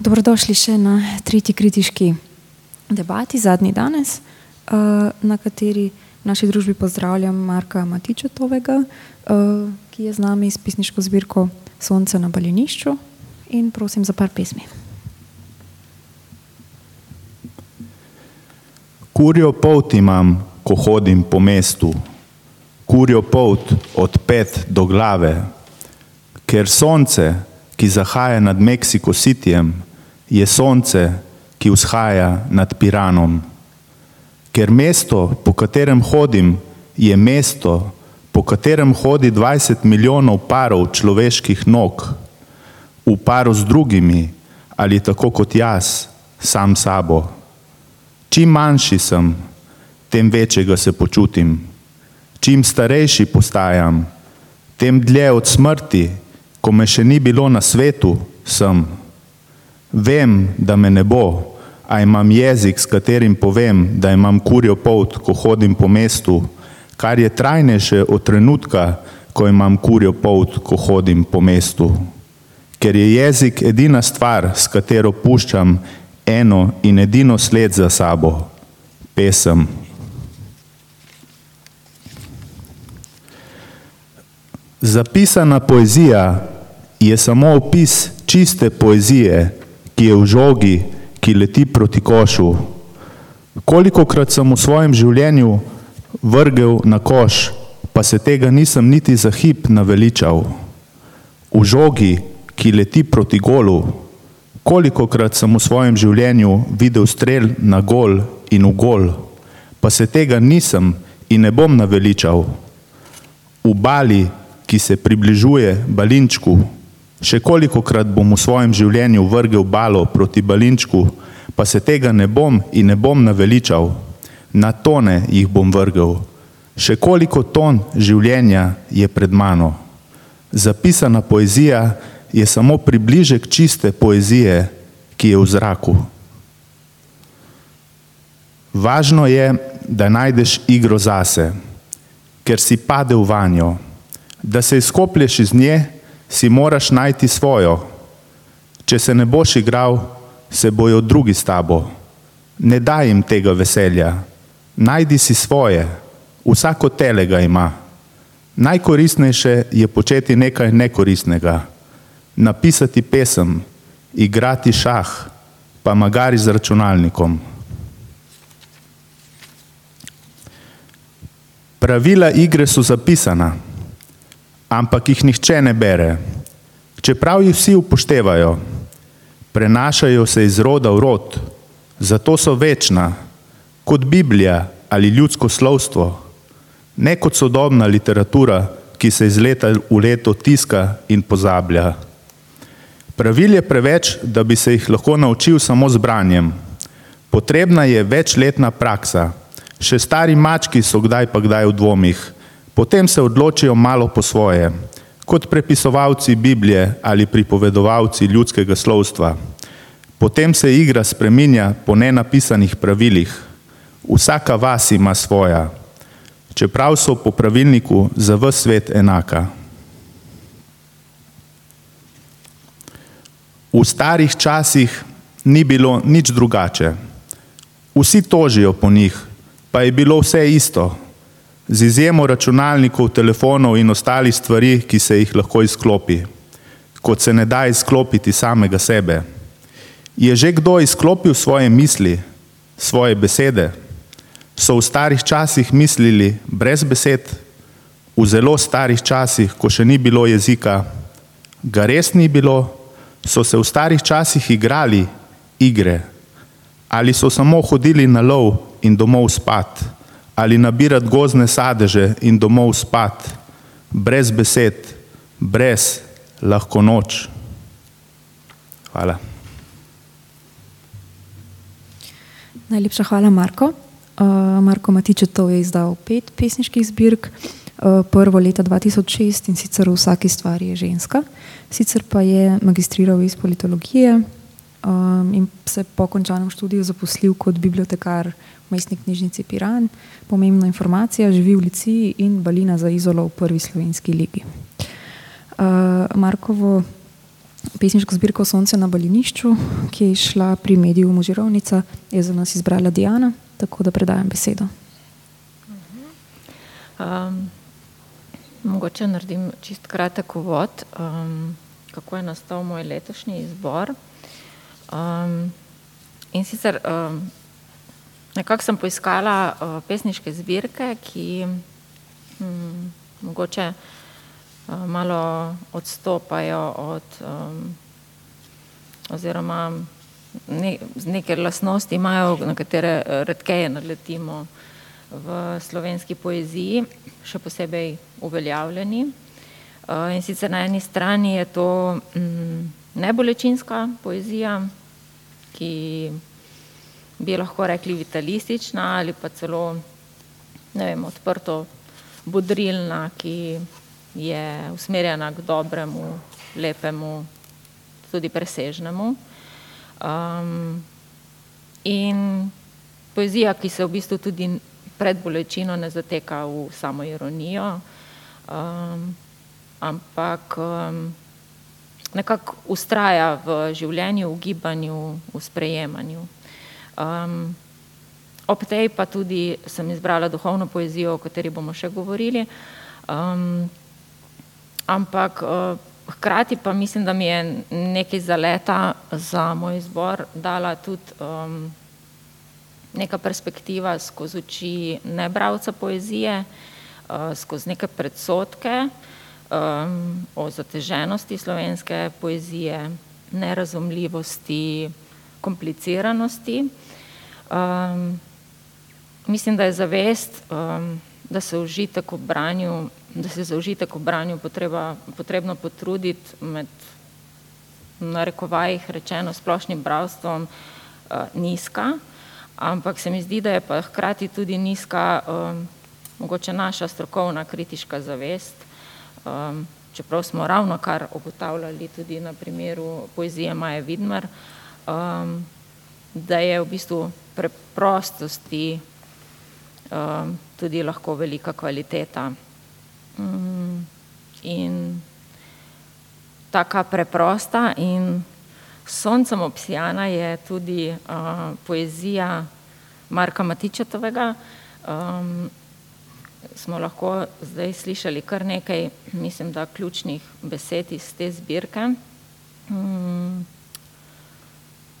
dobrodošli še na tretji kritiški debati, zadnji danes, uh, na kateri v naši družbi pozdravljam Marka Matičetovega, uh, ki je z nami s pisniško zbirko Sonce na balinišču in prosim za par pesmi. Kurjo pot imam, ko hodim po mestu, kurjo pot od pet do glave, ker sonce, ki zahaja nad Meksiko Cityjem, je sonce, ki vzhaja nad Piranom. Ker mesto, po katerem hodim, je mesto, po katerem hodi 20 milijonov parov človeških nog, v paru z drugimi ali tako kot jaz, sam sabo. Čim manjši sem, tem večjega se počutim. Čim starejši postajam, tem dlje od smrti, ko me še ni bilo na svetu, sem. Vem, da me ne bo, a imam jezik, s katerim povem, da imam kurjo pot, ko hodim po mestu, kar je trajnejše od trenutka, ko imam kurjo pot, ko hodim po mestu. Ker je jezik edina stvar, s katero puščam eno in edino sled za sabo, pesem. Zapisana poezija je samo opis čiste poezije, ki je v žogi, ki leti proti košu. Kolikokrat sem v svojem življenju vrgel na koš, pa se tega nisem niti za hip naveličal. V žogi, ki leti proti golu, kolikokrat sem v svojem življenju videl strel na gol in v gol, pa se tega nisem in ne bom naveličal. V bali, ki se približuje balinčku, še kolikokrat bom v svojem življenju vrgel balo proti balinčku, pa se tega ne bom in ne bom naveličal, na tone jih bom vrgel. Še koliko ton življenja je pred mano. Zapisana poezija je samo približek čiste poezije, ki je v zraku. Važno je, da najdeš igro zase, ker si padel vanjo, da se izkoplješ iz nje, si moraš najti svojo. Če se ne boš igral, se bojo drugi s tabo. Ne daj jim tega veselja, najdi si svoje, vsako telega ima. Najkoristnejše je početi nekaj nekoristnega, napisati pesem, igrati šah, pa magari z računalnikom. Pravila igre so zapisana, ampak jih nihče ne bere. Čeprav jih vsi upoštevajo, prenašajo se iz roda v rod, zato so večna, kot Biblija ali ljudsko slovstvo, ne kot sodobna literatura, ki se iz leta v leto tiska in pozablja. Pravil je preveč, da bi se jih lahko naučil samo z branjem. Potrebna je večletna praksa. Še stari mački so kdaj pa kdaj v dvomih, potem se odločijo malo po svoje, kot prepisovalci Biblije ali pripovedovalci ljudskega slovstva. Potem se igra spreminja po nenapisanih pravilih. Vsaka vas ima svoja, čeprav so po pravilniku za vse svet enaka. V starih časih ni bilo nič drugače. Vsi tožijo po njih, pa je bilo vse isto, z izjemo računalnikov, telefonov in ostalih stvari, ki se jih lahko izklopi, kot se ne da izklopiti samega sebe. Je že kdo izklopil svoje misli, svoje besede? So v starih časih mislili brez besed, v zelo starih časih, ko še ni bilo jezika, ga res ni bilo? so se v starih časih igrali igre, ali so samo hodili na lov in domov spat, ali nabirati gozne sadeže in domov spat, brez besed, brez lahko noč. Hvala. Najlepša hvala, Marko. Uh, Marko Matičetov je izdal pet pesniških zbirk. Eh, prvo leta 2006 in sicer v vsaki stvari je ženska. Sicer pa je magistriral iz politologije um, in se po končanem študiju zaposlil kot bibliotekar v mestni knjižnici Piran. Pomembna informacija, živi v Liciji in balina za izolo v prvi slovenski ligi. Uh, Markovo pesniško zbirko Sonce na balinišču, ki je išla pri mediju Možirovnica, je za nas izbrala Diana, tako da predajam besedo. Um, mogoče naredim čist kratek uvod, um, kako je nastal moj letošnji izbor. Um, in sicer um, nekako sem poiskala uh, pesniške zbirke, ki um, mogoče uh, malo odstopajo od, um, oziroma ne, neke lasnosti imajo, na katere redkeje naletimo v slovenski poeziji, še posebej uveljavljeni. Uh, in sicer na eni strani je to um, nebolečinska poezija, ki bi lahko rekli vitalistična ali pa celo ne vem, odprto bodrilna, ki je usmerjena k dobremu, lepemu, tudi presežnemu. Um, in poezija, ki se v bistvu tudi pred bolečino ne zateka v samo ironijo, um, ampak um, nekako ustraja v življenju, v gibanju, v sprejemanju. Um, ob tej pa tudi sem izbrala duhovno poezijo, o kateri bomo še govorili. Um, ampak uh, hkrati pa mislim, da mi je nekaj zaleta za moj izbor dala tudi um, neka perspektiva skozi oči nebravca poezije, uh, skozi neke predsotke um, o zateženosti slovenske poezije, nerazumljivosti, kompliciranosti. Um, mislim, da je zavest, um, da se užitek v branju, da se za užitek v branju potreba, potrebno potruditi med narekovajih rečeno splošnim bravstvom uh, nizka, ampak se mi zdi, da je pa hkrati tudi nizka um, mogoče naša strokovna kritiška zavest, um, čeprav smo ravno kar ugotavljali tudi na primeru poezije Maje Vidmar, um, da je v bistvu preprostosti um, tudi lahko velika kvaliteta. Um, in taka preprosta in soncem obsijana je tudi uh, poezija Marka Matičetovega. Um, smo lahko zdaj slišali kar nekaj, mislim, da ključnih besed iz te zbirke.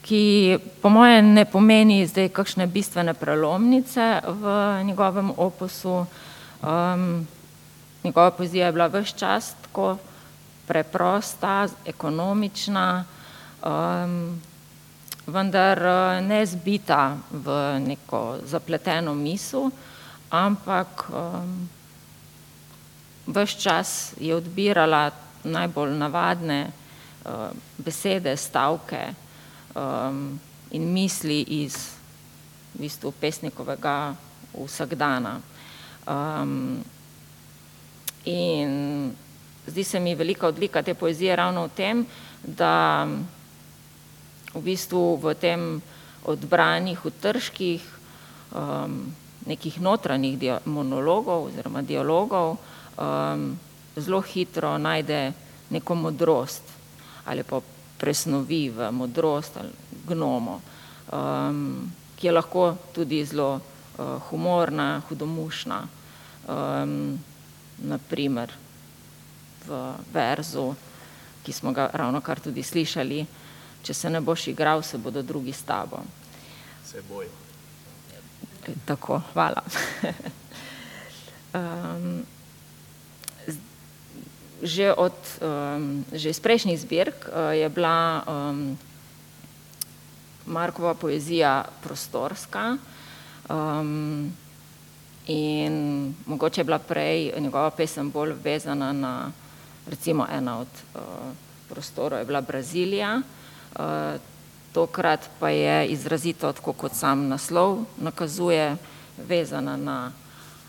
Ki po mojem ne pomeni zdaj kakšne bistvene prelomnice v njegovem opusu. Um, njegova poezija je bila vse čas tako preprosta, ekonomična, um, vendar uh, ne zbita v neko zapleteno misel, ampak um, vse čas je odbirala najbolj navadne uh, besede, stavke, um, in misli iz v bistvu pesnikovega vsakdana. Um, in zdi se mi velika odlika te poezije ravno v tem, da v bistvu v tem odbranih utrških um, nekih notranjih monologov oziroma dialogov um, zelo hitro najde neko modrost ali pa presnovi v modrost ali gnomo, um, ki je lahko tudi zelo uh, humorna, hudomušna, um, naprimer v verzu, ki smo ga ravno kar tudi slišali, če se ne boš igral, se bodo drugi s tabo. Se boj. Tako, hvala. um, že, od, um, že iz prejšnjih zbirk uh, je bila um, Markova poezija prostorska um, in mogoče je bila prej njegova pesem bolj vezana na recimo ena od uh, prostorov je bila Brazilija, uh, tokrat pa je izrazito, tako kot sam naslov nakazuje, vezana na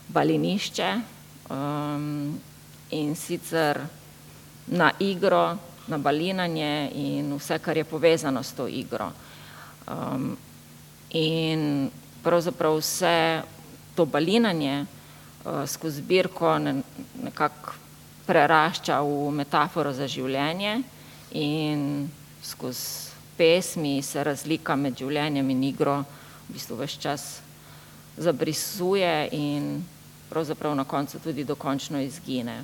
balinišče. Um, in sicer na igro, na balinanje in vse, kar je povezano s to igro. Um, in pravzaprav vse to balinanje uh, skozi zbirko ne, nekako prerašča v metaforo za življenje in skozi pesmi se razlika med življenjem in igro v bistvu vse čas zabrisuje in pravzaprav na koncu tudi dokončno izgine.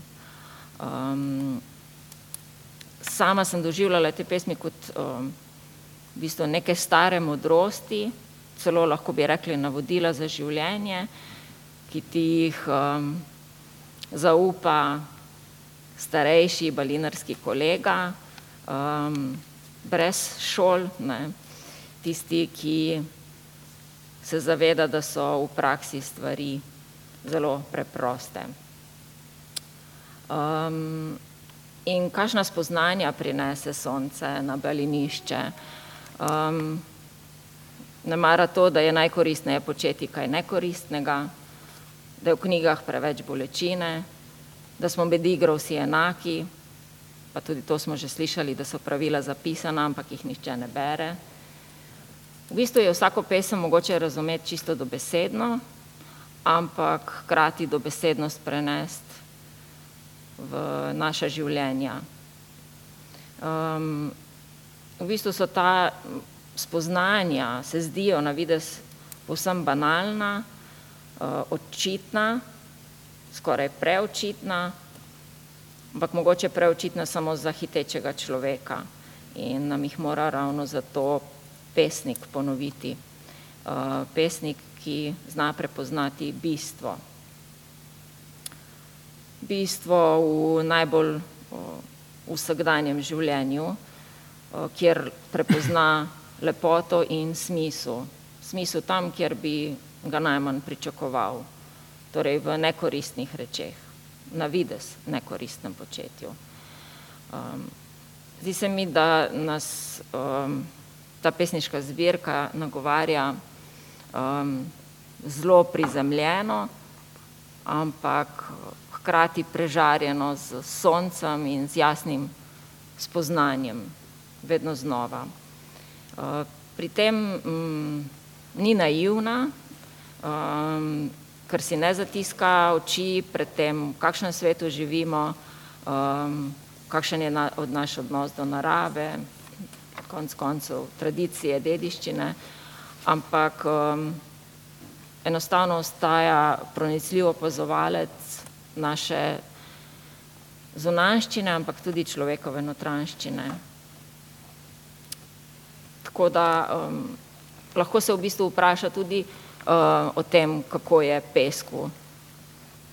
Um, sama sem doživljala te pesmi kot um, v bistvu neke stare modrosti, celo lahko bi rekli navodila za življenje, ki ti jih um, zaupa starejši balinarski kolega, um, brez šol, ne, tisti, ki se zaveda, da so v praksi stvari zelo preproste. Um, in kakšna spoznanja prinese sonce na balinišče? Um, ne mara to, da je najkoristneje početi kaj nekoristnega, da je v knjigah preveč bolečine, da smo med igro vsi enaki, pa tudi to smo že slišali, da so pravila zapisana, ampak jih nihče ne bere. V bistvu je vsako pesem mogoče razumeti čisto dobesedno, ampak hkrati dobesednost prenesti v naša življenja. Um, v bistvu so ta spoznanja, se zdijo na vides povsem banalna, uh, očitna, skoraj preočitna, ampak mogoče preočitna samo za hitečega človeka in nam jih mora ravno zato pesnik ponoviti. Uh, pesnik, ki zna prepoznati bistvo. Bistvo v najbolj vsakdanjem življenju, kjer prepozna lepoto in smisel. Smisel tam, kjer bi ga najmanj pričakoval, torej v nekoristnih rečeh, na vides nekoristnem početju. Um, zdi se mi, da nas um, ta pesniška zbirka nagovarja um, zelo prizemljeno, ampak hkrati prežarjeno z soncem in z jasnim spoznanjem, vedno znova. Uh, pri tem um, ni naivna, um, ker si ne zatiska oči pred tem, v kakšnem svetu živimo, um, kakšen je na, od naš odnos do narave, konc koncev tradicije, dediščine, ampak um, enostavno ostaja pronicljiv opazovalec naše zunanščine, ampak tudi človekove notranščine. Tako da um, lahko se v bistvu vpraša tudi uh, o tem, kako je pesku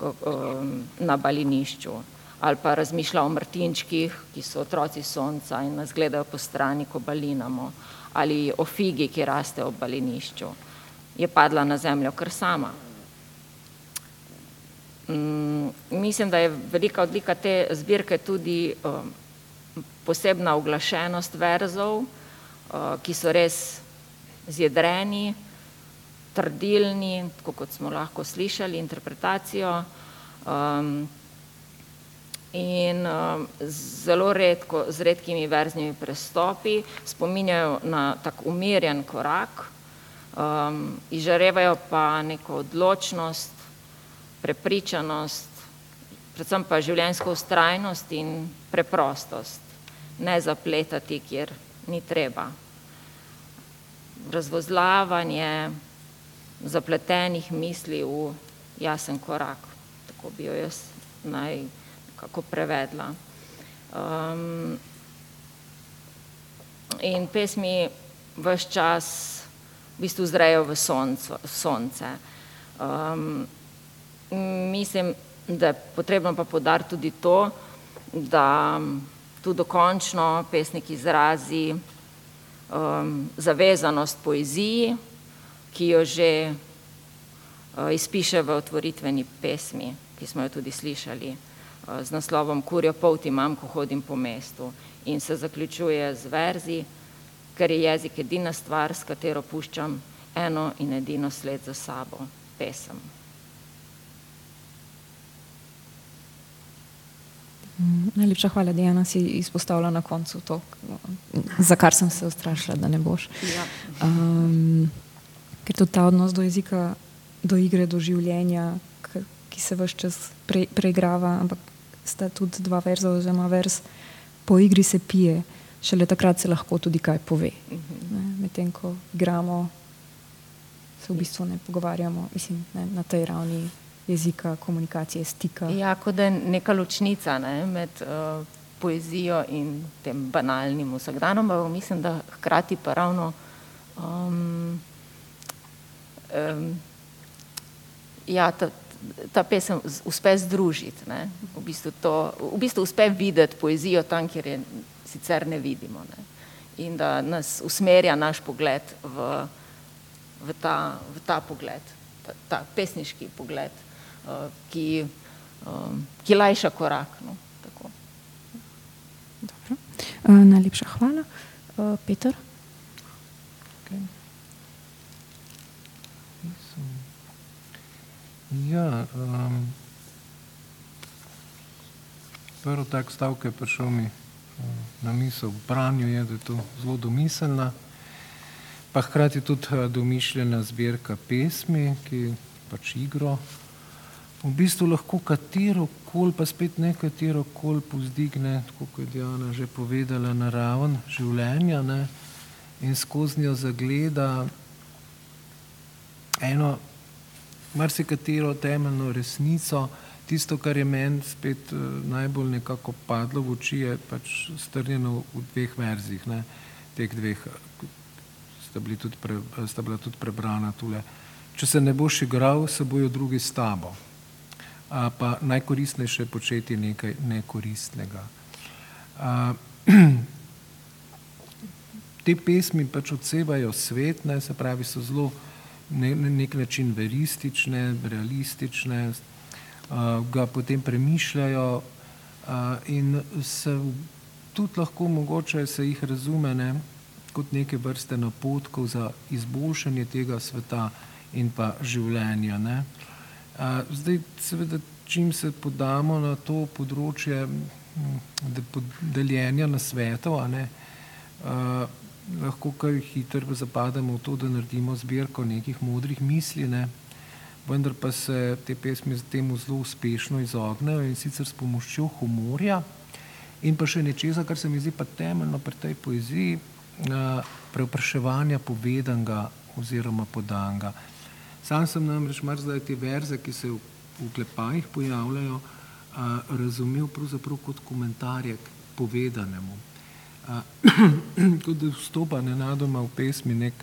um, na balinišču ali pa razmišlja o mrtinčkih, ki so otroci sonca in nas gledajo po strani, ko balinamo, ali o figi, ki raste ob balinišču. Je padla na zemljo kar sama. Mm, mislim, da je velika odlika te zbirke tudi um, posebna oglašenost verzov, uh, ki so res zjedreni, trdilni, tako kot smo lahko slišali interpretacijo. Um, in um, zelo redko, z redkimi verznimi prestopi, spominjajo na tak umirjen korak, um, izžarevajo pa neko odločnost, prepričanost, predvsem pa življenjsko ustrajnost in preprostost, ne zapletati, kjer ni treba. Razvozlavanje zapletenih misli v jasen korak, tako bi jo jaz naj kako prevedla. Um, in pesmi vse čas v bistvu zrejo v sonco, sonce. Um, mislim, da je potrebno pa podariti tudi to, da tu dokončno pesnik izrazi um, zavezanost poeziji, ki jo že uh, izpiše v otvoritveni pesmi, ki smo jo tudi slišali z naslovom Kurjo polt imam, ko hodim po mestu in se zaključuje z verzi, ker je jezik edina stvar, s katero puščam eno in edino sled za sabo, pesem. Najlepša hvala, Diana, si izpostavila na koncu to, za kar sem se ustrašila, da ne boš. Ja. Um, ker tudi ta odnos do jezika, do igre, do življenja, ki se vse čas pre, preigrava, ampak sta tudi dva verza, oziroma vers, po igri se pije. šele takrat se lahko tudi kaj pove. Medtem ko igramo, se v bistvu ne pogovarjamo mislim, ne, na tej ravni jezika, komunikacije, stika. Ja, kot da je neka ločnica ne, med uh, poezijo in tem banalnim vsakdanom, pa mislim, da hkrati pa ravno um, um, ja, ta, ta pesem uspe združiti. V bistvu, to, v bistvu uspe videti poezijo tam, kjer je sicer ne vidimo. Ne? In da nas usmerja naš pogled v, v, ta, v ta pogled, ta, ta pesniški pogled, uh, ki, um, ki lajša korak. No? Uh, najlepša hvala, uh, Peter. Okay. Ja, um, prvi tak stavek je prišel mi na misel. Branju, je, da je to zelo domiselna, pa hkrati tudi domišljena zbirka pesmi, ki pač igro. V bistvu lahko katero koli, pa spet ne katero koli povzdigne, tako kot je Diana že povedala, na raven življenja ne, in skozi njo zagleda eno marsikatero temeljno resnico, tisto, kar je meni spet uh, najbolj nekako padlo v oči, je pač strnjeno v dveh verzih, ne, teh dveh, sta, tudi pre, sta bila tudi prebrana tule. Če se ne boš igral, se bojo drugi s tabo pa najkoristnejše početi nekaj nekoristnega. A, te pesmi pač odsevajo svet, ne, se pravi, so zelo ne, na nek način veristične, realistične, a, ga potem premišljajo a, in se tudi lahko mogoče se jih razume ne, kot neke vrste napotkov za izboljšanje tega sveta in pa življenja. Ne. Zdaj, seveda, čim se podamo na to področje deljenja na svetov, ne, a, lahko kar hitro zapademo v to, da naredimo zbirko nekih modrih misli, ne, vendar pa se te pesmi temu zelo uspešno izognejo in sicer s pomočjo humorja in pa še nečesa, kar se mi zdi pa temeljno pri tej poeziji, preopraševanja povedanga oziroma podanga. Sam sem namreč mar zdaj te verze, ki se v, v klepajih pojavljajo, a, razumel pravzaprav kot komentarje k povedanemu. A, kot da vstopa nenadoma v pesmi nek,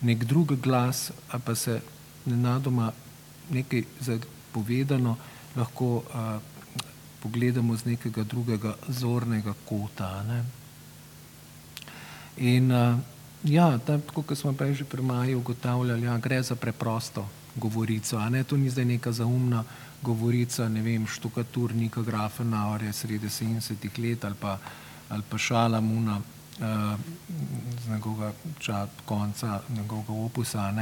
nek drug glas, a pa se nenadoma nekaj zapovedano lahko a, pogledamo z nekega drugega zornega kota. Ne? In a, Ja, tako kot smo prej že pri Maji ugotavljali, ja, gre za preprosto govorico. To ni zdaj neka zaumna govorica, ne vem, štukaturnika Grafenauerja sredi 70-ih let ali pa, ali pa Šalamuna uh, z njegovega ča, konca njegovega opusa.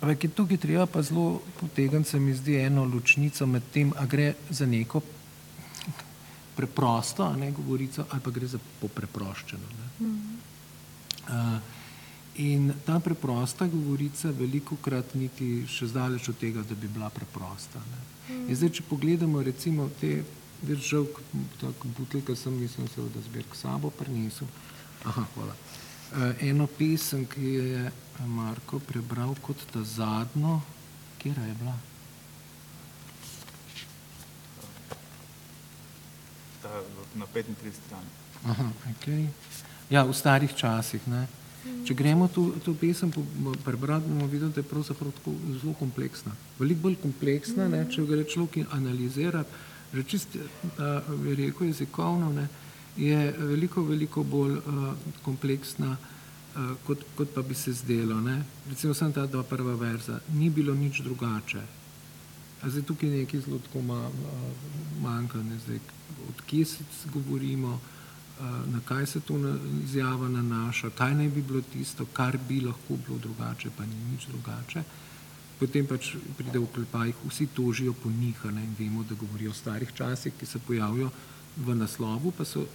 Ampak uh, je tukaj treba pa zelo potegniti, se mi zdi, eno ločnico med tem, a gre za neko preprosto ne, govorico ali pa gre za popreproščeno. Ne. Mm. In ta preprosta govorica veliko krat niti še zdaleč od tega, da bi bila preprosta. Ne. In zdaj, če pogledamo recimo te držav, tako buteljka sem, mislim, seveda zbirk sabo prinesel. Aha, hvala. Eno pesem, ki je Marko prebral kot ta zadnjo, kjera je bila? Ta, na 35 strani. Aha. Okay. Ja, v starih časih. Ne. Če gremo to, to pesem prebrati, bomo videli, da je pravzaprav tako zelo kompleksna. Veliko bolj kompleksna, ne, če gre človek analizirati, že čist, bi rekel, jezikovno, ne, je veliko, veliko bolj uh, kompleksna, uh, kot, kot pa bi se zdelo. Ne. Recimo sem ta dva prva verza, ni bilo nič drugače. A zdaj tukaj nekaj zelo tako ma, manjka, ne, zdaj, od kje se govorimo, na kaj se to izjava nanaša, kaj naj bi bilo tisto, kar bi lahko bilo drugače, pa ni nič drugače. Potem pač pride v klepajih, vsi tožijo po njih ne, in vemo, da govorijo o starih časih, ki se pojavijo v naslovu, pa so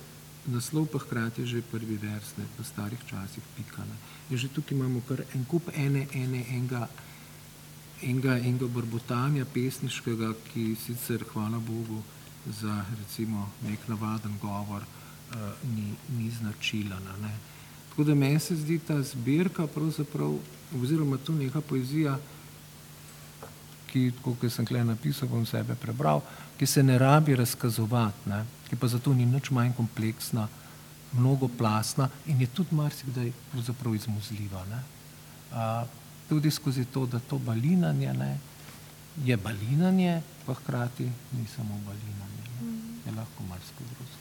naslov pa hkrati že prvi vers, ne, v starih časih pika. Ne. In že tukaj imamo kar en kup ene, ene, enega, enega, enega brbotanja pesniškega, ki sicer, hvala Bogu, za recimo nek navaden govor, ni, ni značilen. Tako da meni se zdi ta zbirka, oziroma tu neka poezija, ki, kot sem klej napisal, bom sebe prebral, ki se ne rabi razkazovati, ne, ki pa zato ni nič manj kompleksna, mnogoplasna in je tudi marsikdaj izmuzljiva. Ne. A, tudi skozi to, da to balinanje ne, je balinanje, pa hkrati ni samo balinanje, ne, je lahko marsikaj drugega.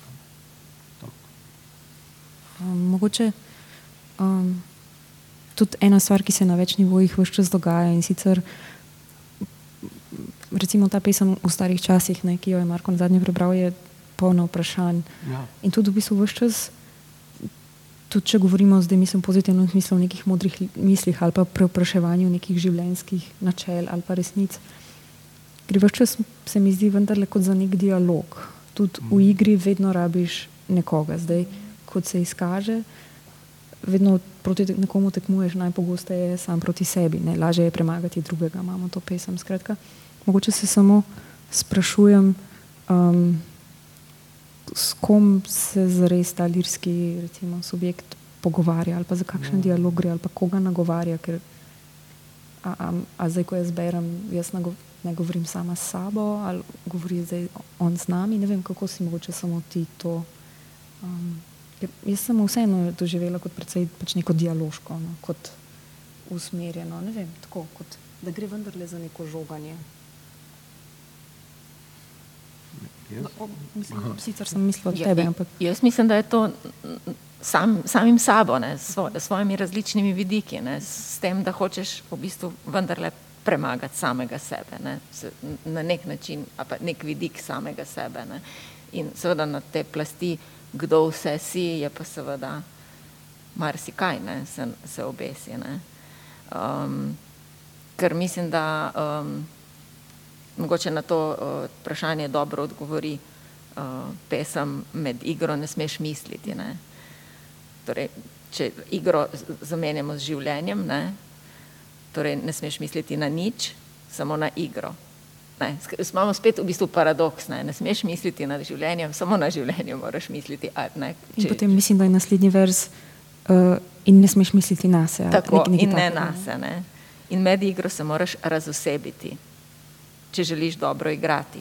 Um, mogoče um, tudi ena stvar, ki se na več nivojih vse čas dogaja in sicer recimo ta pesem v starih časih, ne, ki jo je Marko na zadnje prebral, je polno vprašanj. Ja. In tudi v bistvu vse čas, tudi če govorimo zdaj, mislim, pozitivno smislu v nekih modrih mislih ali pa preopraševanju nekih življenjskih načel ali pa resnic, gre vse čas, se mi zdi, vendarle kot za nek dialog. Tudi v mhm. igri vedno rabiš nekoga. Zdaj, kot se izkaže, vedno proti nekomu tekmuješ, najpogosteje sam proti sebi, ne? lažje je premagati drugega, imamo to pesem. Skratka, mogoče se samo sprašujem, um, s kom se zares ta lirski recimo, subjekt pogovarja, ali pa za kakšen no. dialog gre, ali pa koga nagovarja. Ker, a, a, a zdaj, ko jaz berem, jaz nago, ne govorim sama s sabo, ali govori zdaj on z nami, ne vem, kako si mogoče samo ti to. Um, Jaz sem vseeno doživela kot precej pač neko dialoško, no, kot usmerjeno, ne vem, tako, kot, da gre vendarle za neko žoganje. No, o, mislim, sicer sem mislila od ja, tebe, ampak. Jaz mislim, da je to sam, samim sabo, ne, s svoj, svojimi različnimi vidiki, ne, s tem, da hočeš v bistvu vendarle premagati samega sebe, ne, na nek način, pa nek vidik samega sebe. Ne, in seveda na te plasti kdo vse si, je pa seveda marsikaj, ne, se, se obesi. Ne. Um, ker mislim, da um, mogoče na to uh, vprašanje dobro odgovori uh, pesem Med igro ne smeš misliti. Ne. Torej, če igro zamenjamo z življenjem, ne, torej ne smeš misliti na nič, samo na igro. Ne, imamo spet v bistvu paradoks, ne, ne smeš misliti na življenje, samo na življenje moraš misliti. A, ne, če, potem mislim, da je naslednji vers uh, in ne smeš misliti na sebe. Tako, nek, in ne na sebe. In med igro se moraš razosebiti, če želiš dobro igrati.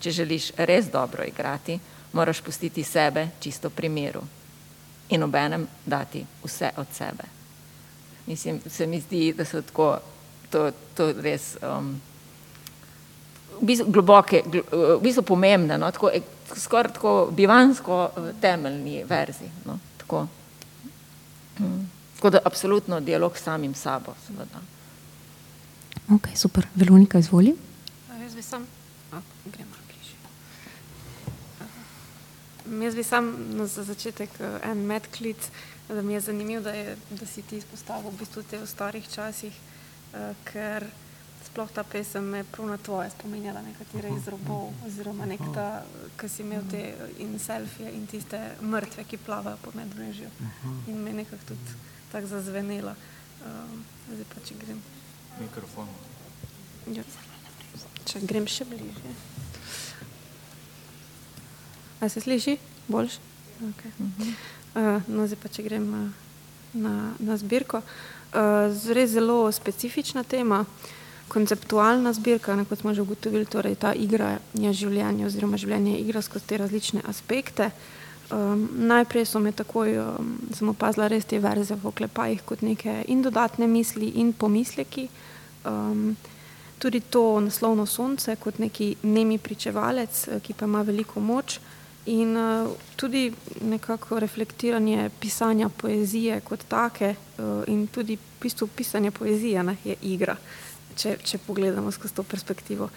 Če želiš res dobro igrati, moraš pustiti sebe čisto pri miru in obenem dati vse od sebe. Mislim, se mi zdi, da so tako, to, to res. Um, v bistvu globoke, v bistvu pomembne, no, tako, skoraj tako bivansko eh, temeljni verzi. No, tako. Hmm. tako da absolutno dialog s samim sabo. Seveda. Ok, super. Veronika, izvoli. Jaz bi sam, a, gremo bližje. Jaz bi sam na za začetek eh, en medklic, da mi je zanimivo, da, da si ti izpostavil v bistvu te v starih časih, uh, ker sploh ta pesem me prav na tvoje spominjala, nekatere iz robov, oziroma nek ta, ki si imel te in selfije in tiste mrtve, ki plavajo po medmrežju. In me nekako tudi tako zazvenela. Um, zdaj pa če grem. Mikrofon. Ja. Če grem še bližje. A se sliši? Boljš? Okay. Uh, no, zdaj pa če grem uh, na, na zbirko. Uh, zelo, zelo specifična tema. Konceptualna zbirka, ne, kot smo že ugotovili, torej ta igra je življenje oziroma življenje je igra skozi te različne aspekte. Um, najprej so me takoj, um, sem opazila res te verze v oklepajih kot neke in dodatne misli in pomisleki. Um, tudi to naslovno sonce kot neki nemi pričevalec, eh, ki pa ima veliko moč in uh, tudi nekako reflektiranje pisanja poezije kot take uh, in tudi v bistvu pisanje poezije ne, je igra če, če pogledamo skozi to perspektivo.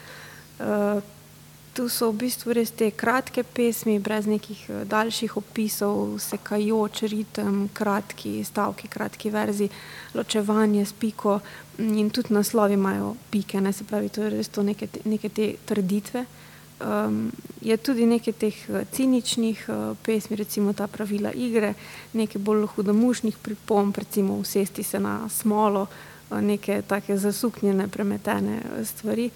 Uh, tu so v bistvu res te kratke pesmi, brez nekih uh, daljših opisov, sekajoč ritem, kratki stavki, kratki verzi, ločevanje s piko in tudi naslovi imajo pike, ne se pravi, to je res to neke, neke te trditve. Um, je tudi nekaj teh ciničnih uh, pesmi, recimo ta pravila igre, nekaj bolj hudomušnih pripomb, recimo usesti se na smolo, uh, neke take zasuknjene, premetene stvari,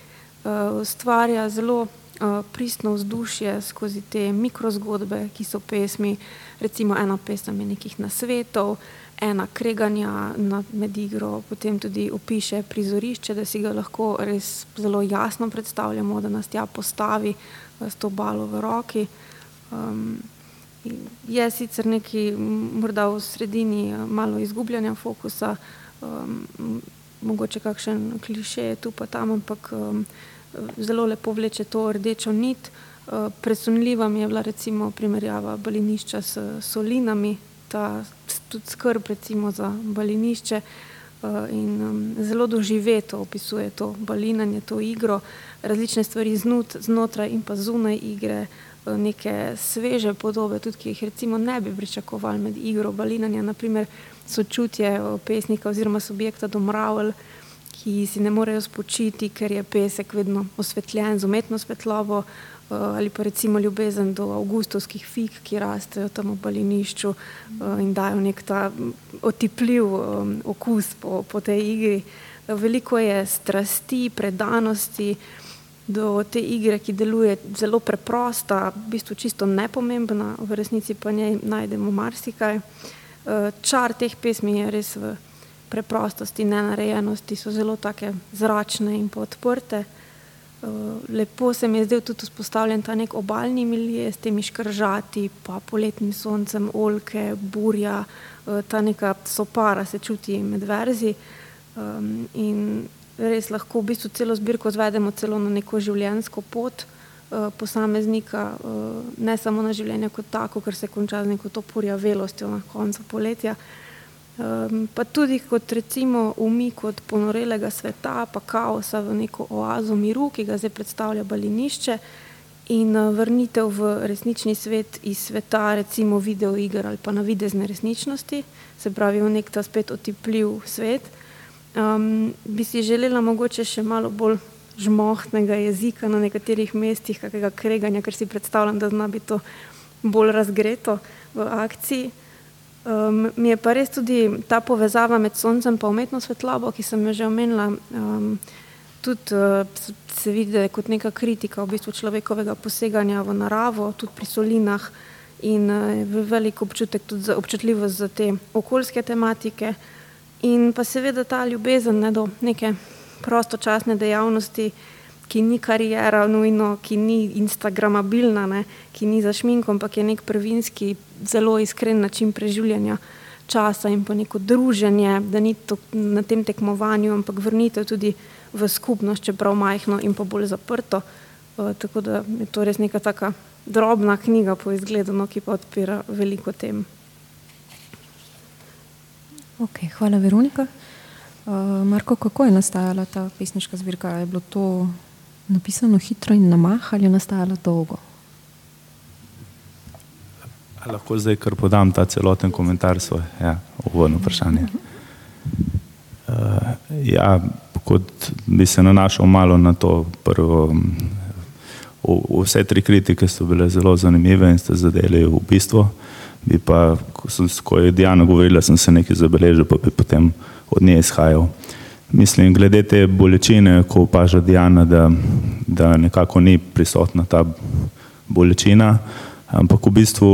ustvarja zelo uh, pristno vzdušje skozi te mikrozgodbe, ki so pesmi. Recimo ena pesem je nekih nasvetov, ena kreganja nad, med igro, potem tudi opiše prizorišče, da si ga lahko res zelo jasno predstavljamo, da nas tja postavi s to balo v roki. Um, je sicer neki, morda v sredini, malo izgubljanja fokusa, um, mogoče kakšen kliše tu pa tam, ampak um, zelo lepo vleče to rdečo nit. Uh, presunljiva mi je bila recimo primerjava balinišča s solinami, ta tudi skrb recimo za balinišče uh, in zelo doživeto opisuje to balinanje, to igro, različne stvari znut, znotraj in pa zunaj igre, uh, neke sveže podobe, tudi ki jih recimo ne bi pričakovali med igro balinanja, naprimer sočutje pesnika oziroma subjekta do mravelj, ki si ne morejo spočiti, ker je pesek vedno osvetljen z umetno svetlobo, Eh, ali pa recimo ljubezen do avgustovskih fig, ki rastejo tam v balinišču eh, in dajo nek ta otipljiv eh, okus po, po tej igri. Veliko je strasti, predanosti do te igre, ki deluje zelo preprosta, v bistvu čisto nepomembna, v resnici pa njej najdemo marsikaj. Čar teh pesmi je res v preprostosti, nenarejenosti, so zelo take zračne in podprte. Eh, lepo se mi je zdel tudi vzpostavljen ta nek obaljni milje s temi škržati, pa poletnim soncem, olke, burja, eh, ta neka sopara se čuti med verzi. In res lahko v bistvu celo zbirko zvedemo celo na neko življenjsko pot uh, posameznika, ne samo na življenje kot tako, ker se konča z neko to porjavelostjo na koncu poletja, Um, pa tudi kot recimo umik od ponorelega sveta, pa kaosa v neko oazo miru, ki ga zdaj predstavlja balinišče, in uh, vrnitev v resnični svet iz sveta, recimo videoiger ali pa na videzne resničnosti, se pravi v nek ta spet otipljiv svet. Um, bi si želela mogoče še malo bolj žmohtnega jezika na nekaterih mestih, kakega kreganja, ker si predstavljam, da zna biti to bolj razgreto v akciji. Um, mi je pa res tudi ta povezava med soncem in umetno svetlobo, ki sem jo že omenila, um, tudi uh, se vidi kot neka kritika v bistvu človekovega poseganja v naravo, tudi pri solinah in uh, velik občutek tudi za občutljivost za te okoljske tematike. In pa seveda ta ljubezen ne, do neke prostočasne dejavnosti, ki ni karijera, nujno, ki ni instagramabilna, ne, ki ni za šminkom, ampak je nek prvinski, zelo iskren način preživljanja časa in pa neko druženje, da ni to na tem tekmovanju, ampak vrnitev tudi v skupnost, čeprav majhno in pa bolj zaprto. Uh, tako da je to res neka taka drobna knjiga po izgledu, no, ki pa odpira veliko tem. Okay, hvala, Veronika. Uh, Marko, kako je nastajala ta pesniška zbirka? Je bilo to napisano hitro in namah ali je nastajalo dolgo? A lahko zdaj kar podam ta celoten komentar svoj, ja, uvodno vprašanje. Uh, ja, kot bi se nanašal malo na to prvo, v, vse tri kritike so bile zelo zanimive in ste zadeli v bistvo, bi pa, ko, sem, ko je Diana govorila, sem se nekaj zabeležil, pa bi potem od nje izhajal. Mislim, glede te bolečine, ko opaža Diana, da, da nekako ni prisotna ta bolečina, ampak v bistvu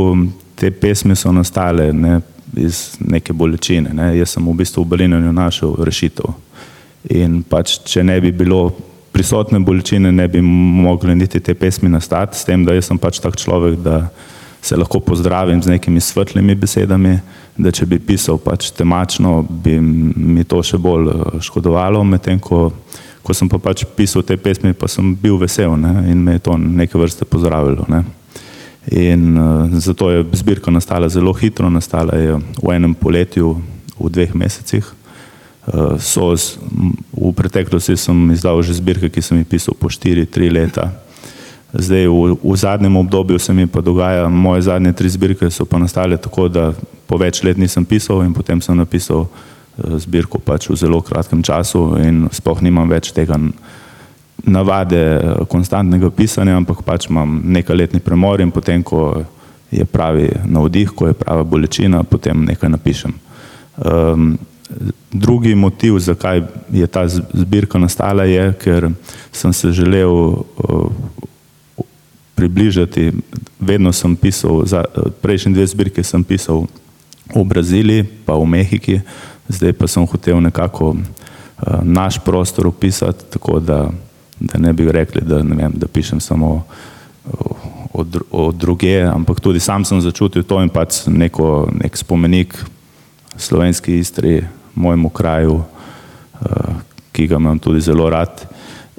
te pesmi so nastale ne, iz neke bolečine. Ne. Jaz sem v bistvu v Berlinu našel rešitev. In pač, če ne bi bilo prisotne bolečine, ne bi mogli niti te pesmi nastati, s tem, da jaz sem pač tak človek, da se lahko pozdravim z nekimi svetlimi besedami, da če bi pisal pač temačno, bi mi to še bolj eh, škodovalo, medtem ko, ko sem pa pač pisal te pesmi, pa sem bil vesel ne? in me je to neke vrste pozdravilo. Ne? In uh, zato je zbirka nastala zelo hitro, nastala je v enem poletju, v dveh mesecih. Uh, so, v preteklosti sem izdal že zbirke, ki sem jih pisal po štiri, tri leta. Zdaj, v, v zadnjem obdobju se mi pa dogaja, moje zadnje tri zbirke so pa nastale tako, da po več let nisem pisal in potem sem napisal eh, zbirko pač v zelo kratkem času in sploh nimam več tega navade eh, konstantnega pisanja, ampak pač imam nekaj letni premor in potem, ko je pravi navdih, ko je prava bolečina, potem nekaj napišem. Um, drugi motiv, zakaj je ta zbirka nastala, je, ker sem se želel uh, približati. Vedno sem pisal, za prejšnji dve zbirki sem pisal v Braziliji, pa v Mehiki, zdaj pa sem hotel nekako uh, naš prostor opisati, tako da, da ne bi rekli, da, vem, da pišem samo od, od druge, ampak tudi sam sem začutil to in pač neko, nek spomenik slovenski istri, mojemu kraju, uh, ki ga imam tudi zelo rad.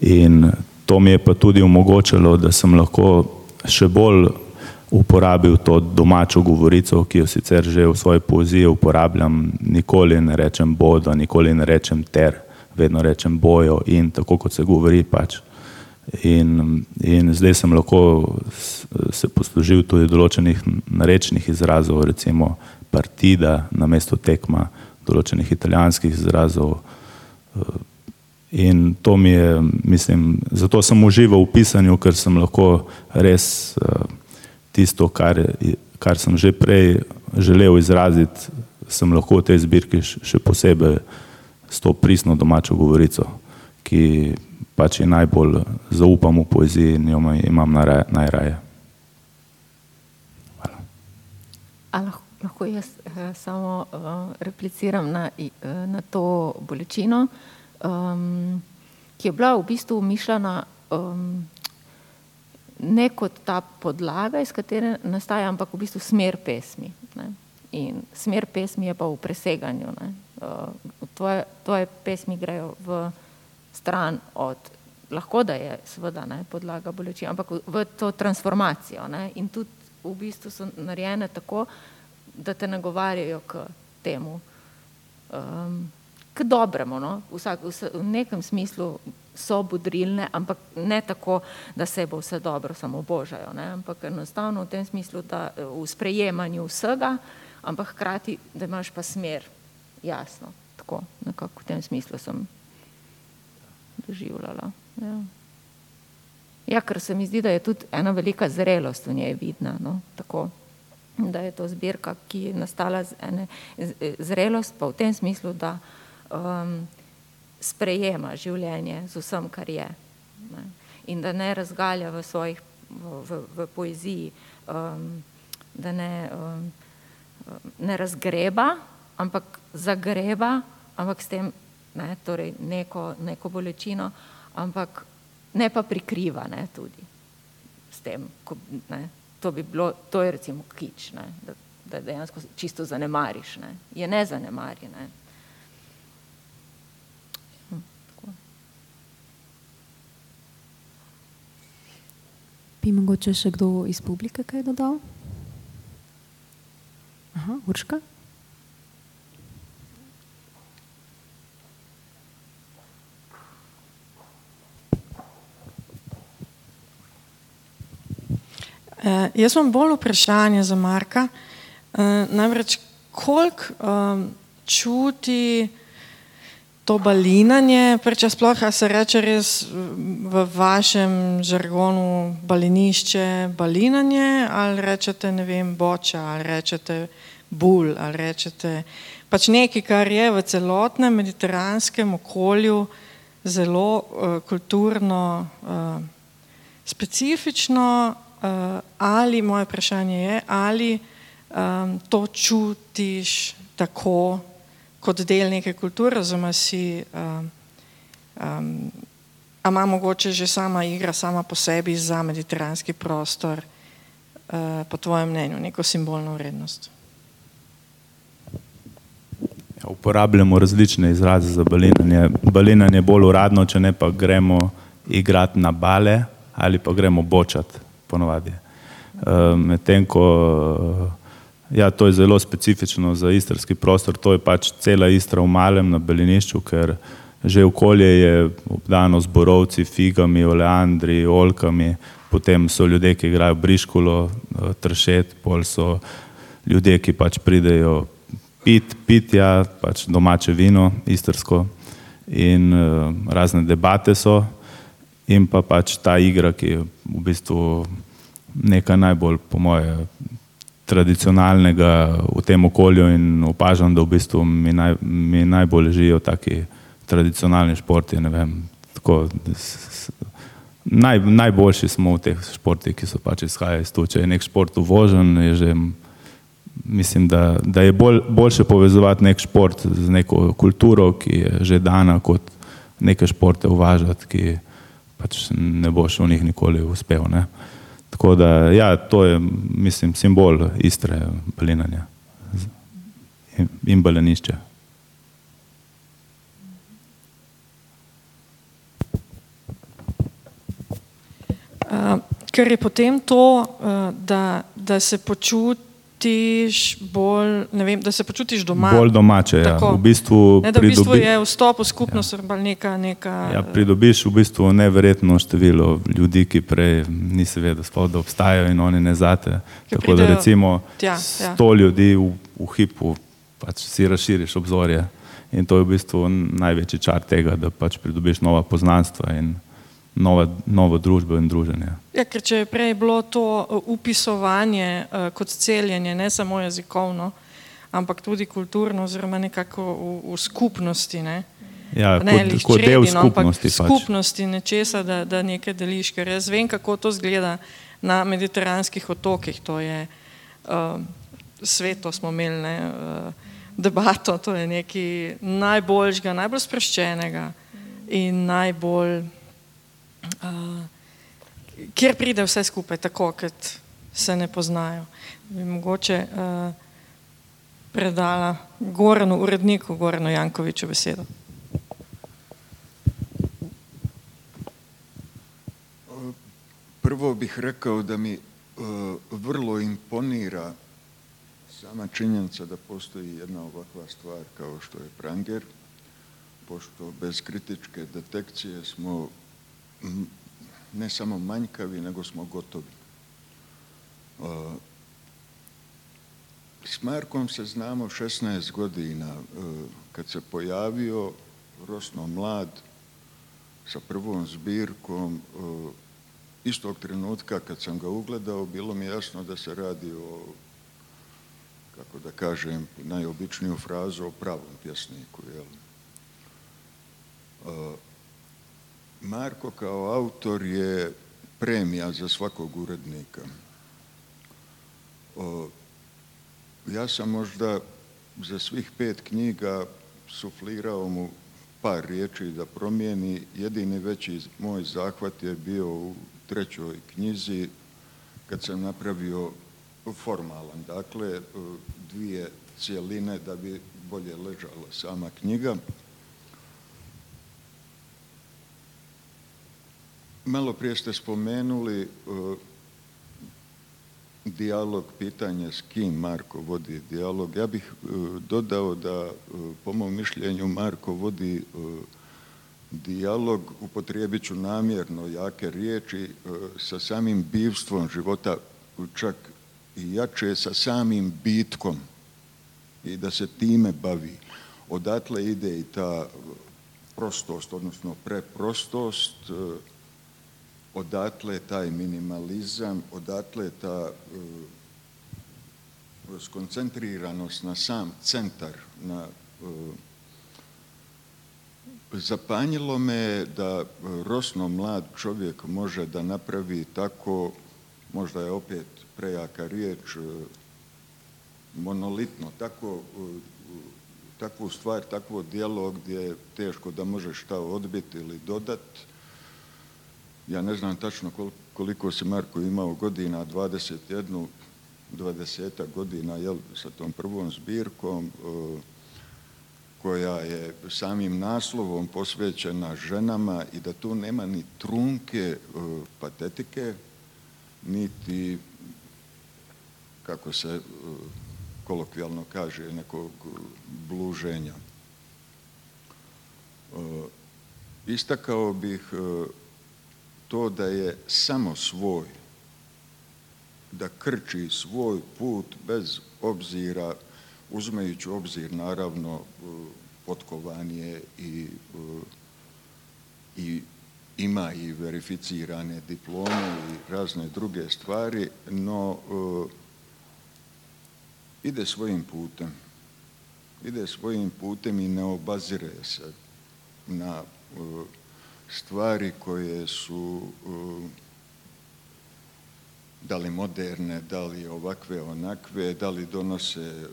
In to mi je pa tudi omogočilo, da sem lahko še bolj uporabil to domačo govorico, ki jo sicer že v svoji poeziji uporabljam, nikoli ne rečem bodo, nikoli ne rečem ter, vedno rečem bojo in tako kot se govori pač. In, in zdaj sem lahko se poslužil tudi določenih narečnih izrazov, recimo partida na mesto tekma, določenih italijanskih izrazov. In to mi je, mislim, zato sem užival v pisanju, ker sem lahko res tisto, kar, kar sem že prej želel izraziti, sem lahko v tej zbirki še posebej s to pristno domačo govorico, ki pač je najbolj zaupam v poeziji in jo imam najraje. Hvala. Lahko jaz eh, samo uh, repliciram na, uh, na to bolečino, um, ki je bila v bistvu mišljena um, ne kot ta podlaga, iz katere nastaja, ampak v bistvu smer pesmi. Ne. In smer pesmi je pa v preseganju. Uh, tvoje, tvoje pesmi grejo v stran od, lahko da je seveda ne, podlaga bolečin, ampak v, v to transformacijo. Ne. In tudi v bistvu so narejene tako, da te nagovarjajo k temu, um, k dobremu. No. Vsak, v, v nekem smislu so budrilne, ampak ne tako, da se bo vse dobro samo božajo, ne? ampak enostavno v tem smislu, da v sprejemanju vsega, ampak hkrati, da imaš pa smer jasno, tako nekako v tem smislu sem doživljala. Ja. ja, ker se mi zdi, da je tudi ena velika zrelost v njej vidna, no? tako da je to zbirka, ki je nastala z ene zrelost, pa v tem smislu, da um, sprejema življenje z vsem, kar je. Ne? In da ne razgalja v svojih, v, v, v poeziji, um, da ne, um, ne razgreba, ampak zagreba, ampak s tem ne, torej neko, neko bolečino, ampak ne pa prikriva ne, tudi s tem. Ko, ne, to, bi bilo, to je recimo kič, ne, da, da dejansko čisto zanemariš. Ne. Je ne zanemari. Ne. Bi mogoče še kdo iz publike kaj dodal? Aha, Urška. Uh, jaz imam bolj vprašanje za Marka. Uh, namreč, koliko um, čuti to balinanje, če sploh se reče res v vašem žargonu balinišče, balinanje, ali rečete, ne vem, boča, ali rečete bul, ali rečete pač nekaj, kar je v celotnem mediteranskem okolju zelo uh, kulturno uh, specifično, uh, ali moje vprašanje je, ali um, to čutiš tako, kot del neke kulture, oziroma si, um, um, ima mogoče že sama igra, sama po sebi za mediteranski prostor, uh, po tvojem mnenju, neko simbolno vrednost? Ja, uporabljamo različne izraze za balinanje. Balinanje je bolj uradno, če ne pa gremo igrati na bale ali pa gremo bočati, ponovadi. Uh, Medtem ko uh, Ja, to je zelo specifično za istrski prostor. To je pač cela Istra v malem na Belinišču, ker že okolje je obdano z borovci, figami, oleandri, olkami, potem so ljudje, ki igrajo briškulo, eh, tršet, pol so ljudje, ki pač pridejo pit, pitja, pač domače vino, istrsko. In uh, razne debate so. In pa pač ta igra, ki je v bistvu nekaj najbolj, po moje, tradicionalnega v tem okolju in opažam, da v bistvu mi, naj, mi najbolj ležijo taki tradicionalni športi, vem, tako naj, najboljši smo v teh športih, ki so pač izhajajo iz tu. Če je nek šport uvožen, je že, mislim, da, da je bolj, boljše povezovati nek šport z neko kulturo, ki je že dana, kot neke športe uvažati, ki pač ne boš v njih nikoli uspel. Ne. Tako da, ja, to je, mislim, simbol istre balinanja in, in balenišče. Uh, ker je potem to, uh, da, da se počutiš bolj, ne vem, da se počutiš doma. Bolj domače, ja. V bistvu, Ne, da v bistvu pridobi- je vstop v skupnost ja. neka, neka Ja, pridobiš v bistvu neverjetno število ljudi, ki prej nisi vedel, sploh, da obstajajo in oni ne zate. Ki Tako da pridejo recimo tja, ja. sto ljudi v, v hipu, pač si razširiš obzorje. In to je v bistvu največji čar tega, da pač pridobiš nova poznanstva in nova, novo družbo in druženje. Ja, ker če je prej bilo to uh, upisovanje uh, kot celjenje, ne samo jezikovno, ampak tudi kulturno, oziroma nekako v, v skupnosti. Ne? Ja, ne kot, kot del čredi, no, skupnosti. Pač. skupnosti nečesa, da, da nekaj deliš. Ker jaz vem, kako to zgleda na mediteranskih otokih. To je uh, sveto, smo imeli ne, uh, debato, to je nekaj najboljšega, najbolj sproščenega in najbolj, uh, kjer pride vse skupaj, tako kot se ne poznajo. Bi mogoče uh, predala Goranu, uredniku Goranu Jankoviču besedo. Prvo bih rekao da mi e, vrlo imponira sama činjenica da postoji jedna ovakva stvar kao što je pranger, pošto bez kritičke detekcije smo ne samo manjkavi, nego smo gotovi. E, s Markom se znamo 16 godina. E, kad se pojavio Rosno mlad sa prvom zbirkom, e, istog trenutka kad sam ga ugledao, bilo mi jasno da se radi o, kako da kažem, najobičniju frazu o pravom pjesniku. Jel? Marko kao autor je premija za svakog urednika. E, ja sam možda za svih pet knjiga suflirao mu par riječi da promijeni. Jedini veći moj zahvat je bio u trećoj knjizi kad sam napravio formalan, dakle dvije cijeline da bi bolje ležala sama knjiga. Malo prije ste spomenuli uh, dijalog, pitanje s kim Marko vodi dijalog. Ja bih uh, dodao da uh, po mom mišljenju Marko vodi dijalog, upotrijebit ću namjerno jake riječi, sa samim bivstvom života, čak i jače sa samim bitkom i da se time bavi. Odatle ide i ta prostost, odnosno preprostost, odatle taj minimalizam, odatle ta skoncentriranost na sam centar, na Zapanjilo me da rosno mlad čovjek može da napravi tako, možda je opet prejaka riječ, monolitno, tako, takvu stvar, takvo dijelo gdje je teško da može šta odbiti ili dodat. Ja ne znam tačno koliko se Marko imao godina, 21, 20 godina, jel, sa tom prvom zbirkom, koja je samim naslovom posvećena ženama i da tu nema ni trunke patetike, niti, kako se kolokvijalno kaže, nekog bluženja. Istakao bih to da je samo svoj, da krči svoj put bez obzira uzimajući u obzir naravno potkovanje i, i ima i verificirane diplome i razne druge stvari, no ide svojim putem. Ide svojim putem i ne obazire se na stvari koje su da li moderne, da li ovakve, onakve, da li donose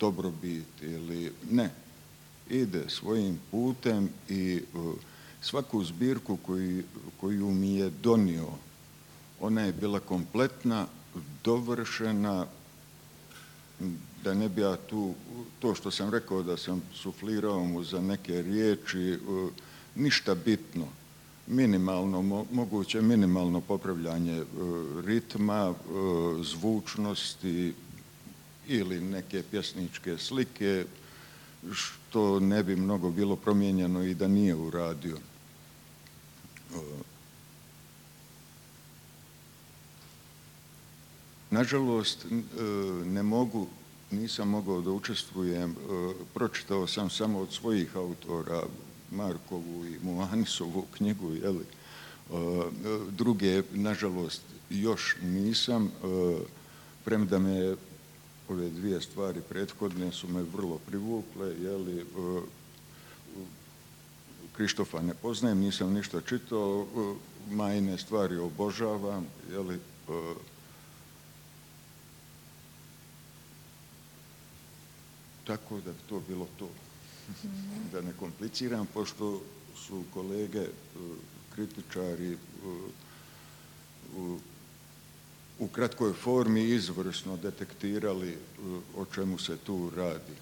dobrobit ili ne. Ide svojim putem i svaku zbirku koju, koju mi je donio, ona je bila kompletna, dovršena, da ne bi ja tu, to što sam rekao da sam suflirao mu za neke riječi, ništa bitno. Minimalno, moguće minimalno popravljanje ritma, zvučnosti ili neke pjesničke slike, što ne bi mnogo bilo promijenjeno i da nije uradio. Nažalost, ne mogu, nisam mogao da učestvujem, pročitao sam samo od svojih autora Markovu i Muanisovu knjigu, jeli, druge, nažalost, još nisam, premda me ove dvije stvari prethodne su me vrlo privukle, jeli, Krištofa ne poznajem, nisam ništa čitao, majne stvari obožavam, jeli, tako da to bilo to. Da ne kompliciram, pošto su kolege kritičari u kratkoj formi izvrsno detektirali o čemu se tu radi.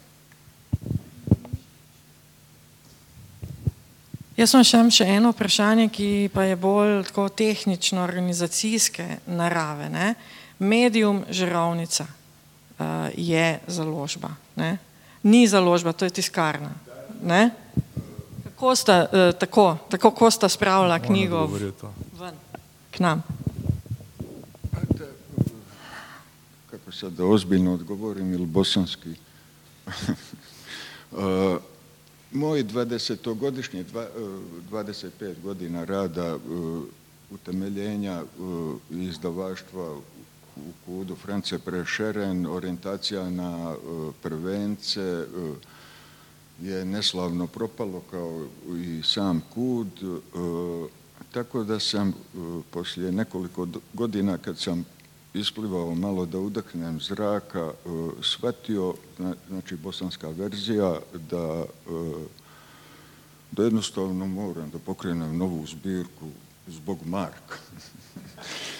Jaz imam še eno vprašanje, ki pa je bolj tako tehnično organizacijske narave. Ne? Medium Žerovnica uh, je založba. Ne? Ni založba, to je tiskarna. Ne? Kako sta, uh, tako, tako, ko sta spravila knjigo ven, k nam? Kako sad da ozbiljno odgovorim ili bosanski? uh, moj 20-godišnji, 25 godina rada utemeljenja izdavaštva u kudu France Prešeren, orijentacija na prvence je neslavno propalo kao i sam kud, tako da sam poslije nekoliko godina kad sam isplivao malo da udahnem zraka, shvatio, znači bosanska verzija, da, da jednostavno moram da pokrenem novu zbirku zbog Marka.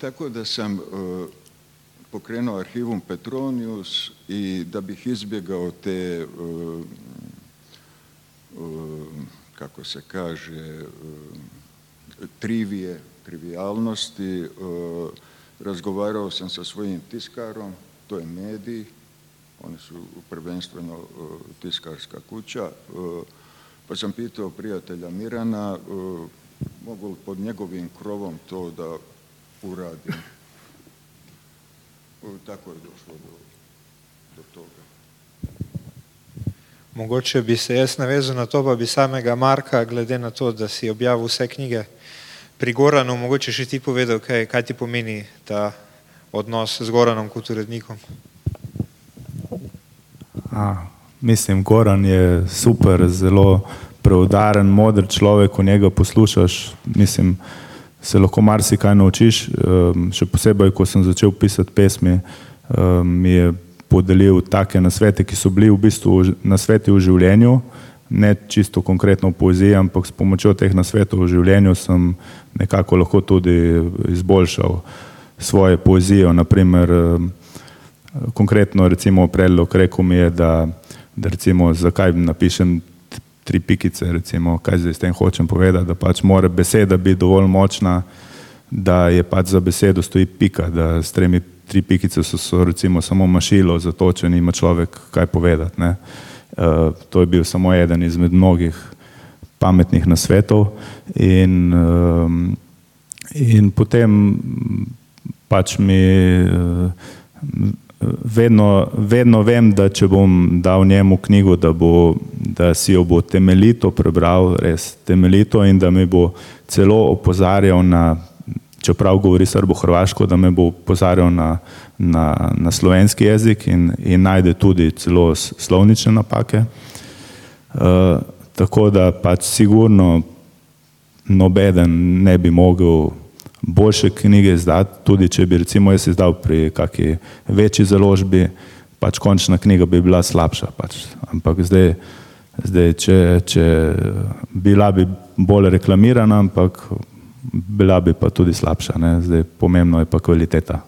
Tako da sam pokrenuo arhivum Petronius i da bih izbjegao te, kako se kaže, trivije, trivialnosti, razgovarao sam sa svojim tiskarom, to je medij, oni su prvenstveno tiskarska kuća, pa sam pitao prijatelja Mirana, mogu li pod njegovim krovom to da uradim. Tako je došlo do, do toga. Mogoče bi se jaz navezal na to, pa bi samega Marka, glede na to, da si objavil vse knjige, pri Goranu mogoče še ti povedal, kaj, kaj ti pomeni ta odnos z Goranom kot urednikom. A, mislim, Goran je super, zelo preudaren, moder človek, ko njega poslušaš, mislim, se lahko marsikaj naučiš, um, še posebej, ko sem začel pisati pesmi, um, mi je podelil take nasvete, ki so bili v bistvu nasveti v življenju, ne čisto konkretno v poeziji, ampak s pomočjo teh nasvetov v življenju sem nekako lahko tudi izboljšal svoje poezijo. Naprimer, konkretno recimo predlog rekel mi je, da, da recimo zakaj napišem tri pikice, recimo kaj zdaj s tem hočem povedati, da pač mora beseda biti dovolj močna, da je pač za besedo stoji pika, da s tremi tri pikice so, so recimo samo mašilo za to, če nima človek kaj povedati. Ne. Uh, to je bil samo eden izmed mnogih pametnih nasvetov in, um, in potem pač mi uh, vedno, vedno vem, da če bom dal njemu knjigo, da, bo, da si jo bo temeljito prebral, res temeljito in da mi bo celo opozarjal na, čeprav govori srbo-hrvaško, da me bo opozarjal na, na, na slovenski jezik in, in najde tudi celo slovnične napake. Uh, tako da pač sigurno nobeden ne bi mogel boljše knjige izdati, tudi če bi recimo jaz izdal pri kakšni večji založbi, pač končna knjiga bi bila slabša. Pač. Ampak zdaj, zdaj če, če bila bi bolj reklamirana, ampak bila bi pa tudi slabša. Ne? Zdaj pomembno je pa kvaliteta.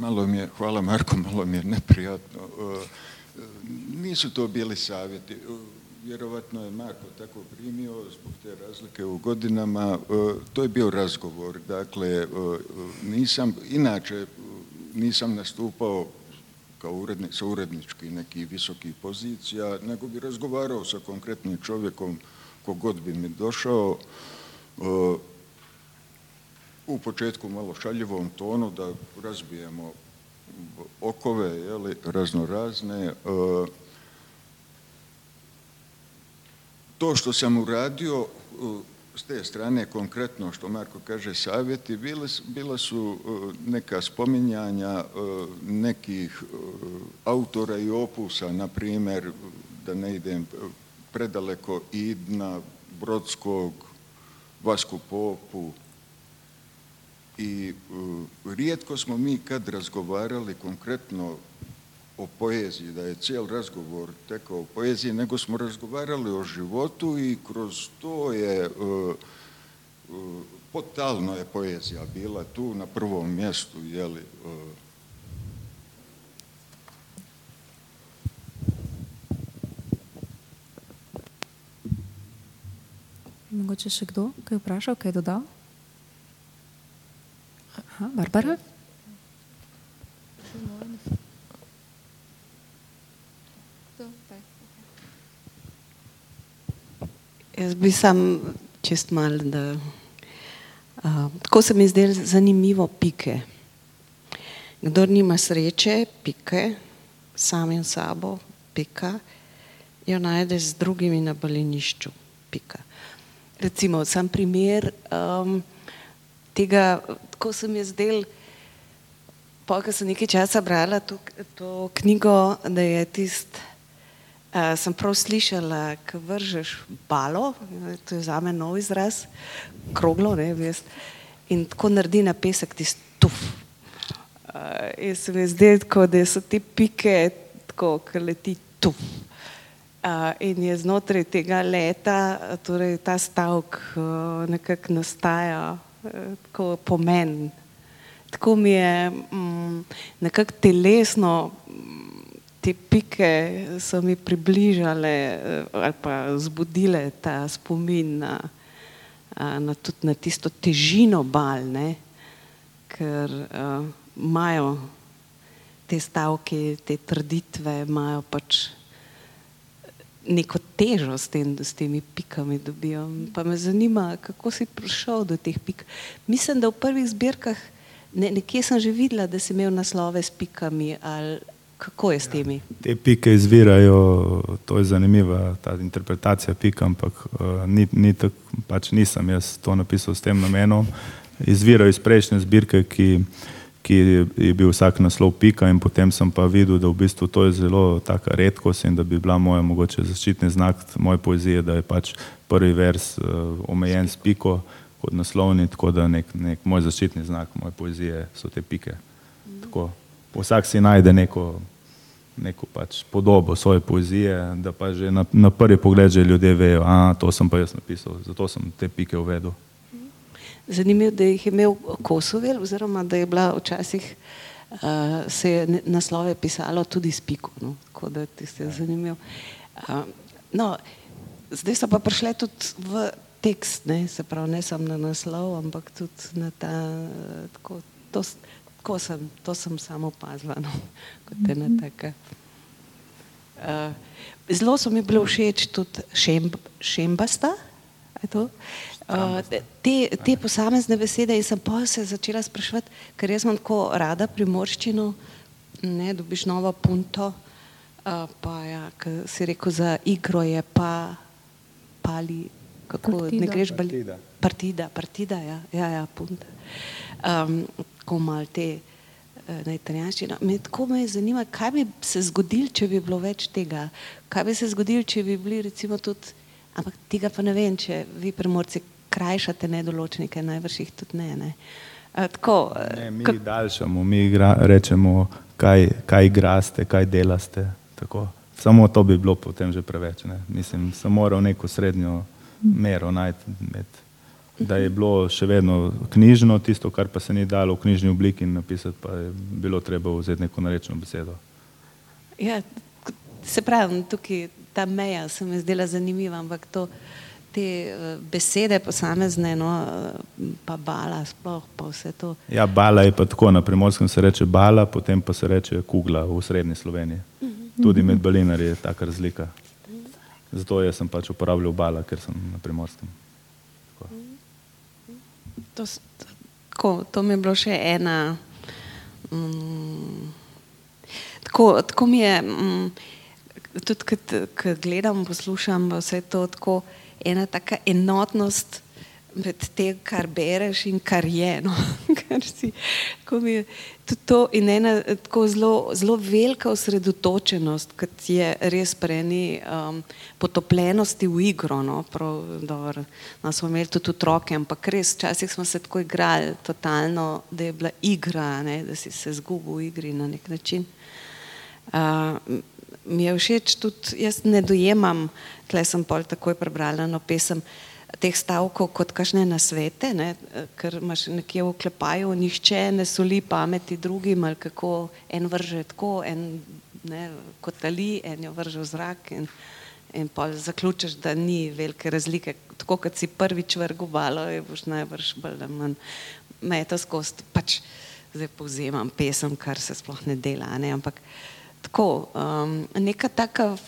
Malo mi je, hvala Marko, malo mi je neprijatno. E, nisu to bili savjeti. E, vjerovatno je Marko tako primio zbog te razlike u godinama. E, to je bio razgovor. Dakle, nisam, inače nisam nastupao kao urednik, sa urednički nekih visokih pozicija, nego bi razgovarao sa konkretnim čovjekom kogod bi mi došao u početku malo šaljivom tonu da razbijemo okove jeli, razno razne. E, to što sam uradio s te strane konkretno što Marko kaže savjeti, bila su neka spominjanja nekih autora i opusa, na primjer, da ne idem predaleko Idna, Brodskog, Vasku Popu, i rijetko smo mi kad razgovarali konkretno o poeziji, da je cijel razgovor tekao o poeziji, nego smo razgovarali o životu i kroz to je uh, uh, potalno je poezija bila tu na prvom mjestu, jeli, uh, Mogoče še kdo, kaj je vprašal, kaj je dodal? Aha, Barbara? Jaz bi sam čest mal, da uh, tako se mi zdelo zanimivo pike. Kdor nima sreče, pike, samim sabo, pika, jo najde z drugimi na balinišču, pika. Recimo, sam primer um, tega tako se mi zdel, pa ko sem nekaj časa brala to, to knjigo, da je tist, uh, sem prav slišala, ko vržeš balo, to je za me nov izraz, kroglo, ne vem, in tako naredi na pesek tist tuf. Uh, in se mi zdi, tako, da so te pike, tako, ki leti tuf. Uh, in je znotraj tega leta, torej ta stavek uh, nekako nastaja tako pomen. Tako mi je mm, nekako telesno, te pike so mi približale eh, ali pa zbudile ta spomin na, na, tudi na tisto težino bal, ne? ker uh, imajo te stavke, te trditve, imajo pač neko težo s, tem, s temi pikami dobijo. Pa me zanima, kako si prišel do teh pik. Mislim, da v prvih zbirkah, ne, nekje sem že videla, da si imel naslove s pikami. Kako je s temi? Ja, te pike izvirajo, to je zanimiva ta interpretacija pik, ampak uh, ni, ni tak, pač nisem jaz to napisal s tem namenom. Izvirajo iz prejšnje zbirke, ki ki je bil vsak naslov pika in potem sem pa videl, da v bistvu to je zelo taka redkost in da bi bila moja mogoče zaščitni znak moje poezije, da je pač prvi vers uh, omejen s piko kot naslovni, tako da nek, nek moj zaščitni znak moje poezije so te pike. Tako, vsak si najde neko, neko pač podobo svoje poezije, da pa že na, na prvi pogled že ljudje vejo, a to sem pa jaz napisal, zato sem te pike uvedel. Zanimivo, da jih je imel Kosovel, oziroma da je bila včasih uh, se je naslove pisalo tudi s piko. No? Tako da ti se zanimivo. Uh, no, zdaj so pa prišle tudi v tekst, ne, se pravi, ne samo na naslov, ampak tudi na ta, tako, to, tako sem, to sem samo opazila, no, kot ena taka. Uh, zelo so mi bile všeč tudi šemb, šembasta? Uh, te, te posamezne besede in sem pa se začela spraševati, ker jaz imam tako rada primorščino, ne, dobiš novo punto, uh, pa ja, si rekel za igro je pa pali, kako partida. ne greš bali, partida, partida, ja, ja, ja punta. Um, ko mal te eh, na italijanščino. Me tako me zanima, kaj bi se zgodilo, če bi bilo več tega. Kaj bi se zgodilo, če bi bili recimo tudi, ampak tega pa ne vem, če vi premorci krajšate nedoločnike, najbrž jih tudi ne. ne. A, tako, eh, Ne, mi kak- daljšamo, mi igra, rečemo, kaj, kaj igraste, kaj delaste. Tako. Samo to bi bilo potem že preveč. Ne. Mislim, sem moral neko srednjo mero najti, med, da je bilo še vedno knjižno, tisto, kar pa se ni dalo v knjižni obliki napisati, pa je bilo treba vzeti neko narečno besedo. Ja, se pravi, tukaj ta meja se mi zdela zanimiva, ampak to, te eh, besede posamezne, no, eh, pa bala sploh, pa vse to. Ja, bala je pa tako, na primorskem se reče bala, potem pa se reče kugla v srednji Sloveniji. Tudi med balinarji je taka razlika. Zato jaz sem pač uporabljal bala, ker sem na primorskem. To, tako, to mi je bilo še ena. Mm, tako, tako mi je, mm, tudi ko gledam, poslušam vse to, tako ena taka enotnost med tem, kar bereš in kar je. No, kar si, je to in ena tako zelo, zelo velika osredotočenost, kot je res pri eni um, potopljenosti v igro. No, prav, dobro, no, smo imeli tudi otroke, ampak res včasih smo se tako igrali, totalno, da je bila igra, ne, da si se zgubil v igri na nek način. Uh, mi je všeč tudi, jaz ne dojemam, tle sem pol takoj prebrala eno pesem, teh stavkov kot kakšne nasvete, ne, ker imaš nekje v klepaju, nihče ne soli pameti drugim, ali kako en vrže tako, en ne, kotali, en jo vrže v zrak in, in pol zaključiš, da ni velike razlike. Tako kot si prvič vrgu balo, je boš najbrž bolj ali manj metal skozi, pač zdaj povzemam pesem, kar se sploh ne dela, ne, ampak tako, um, neka taka, uh,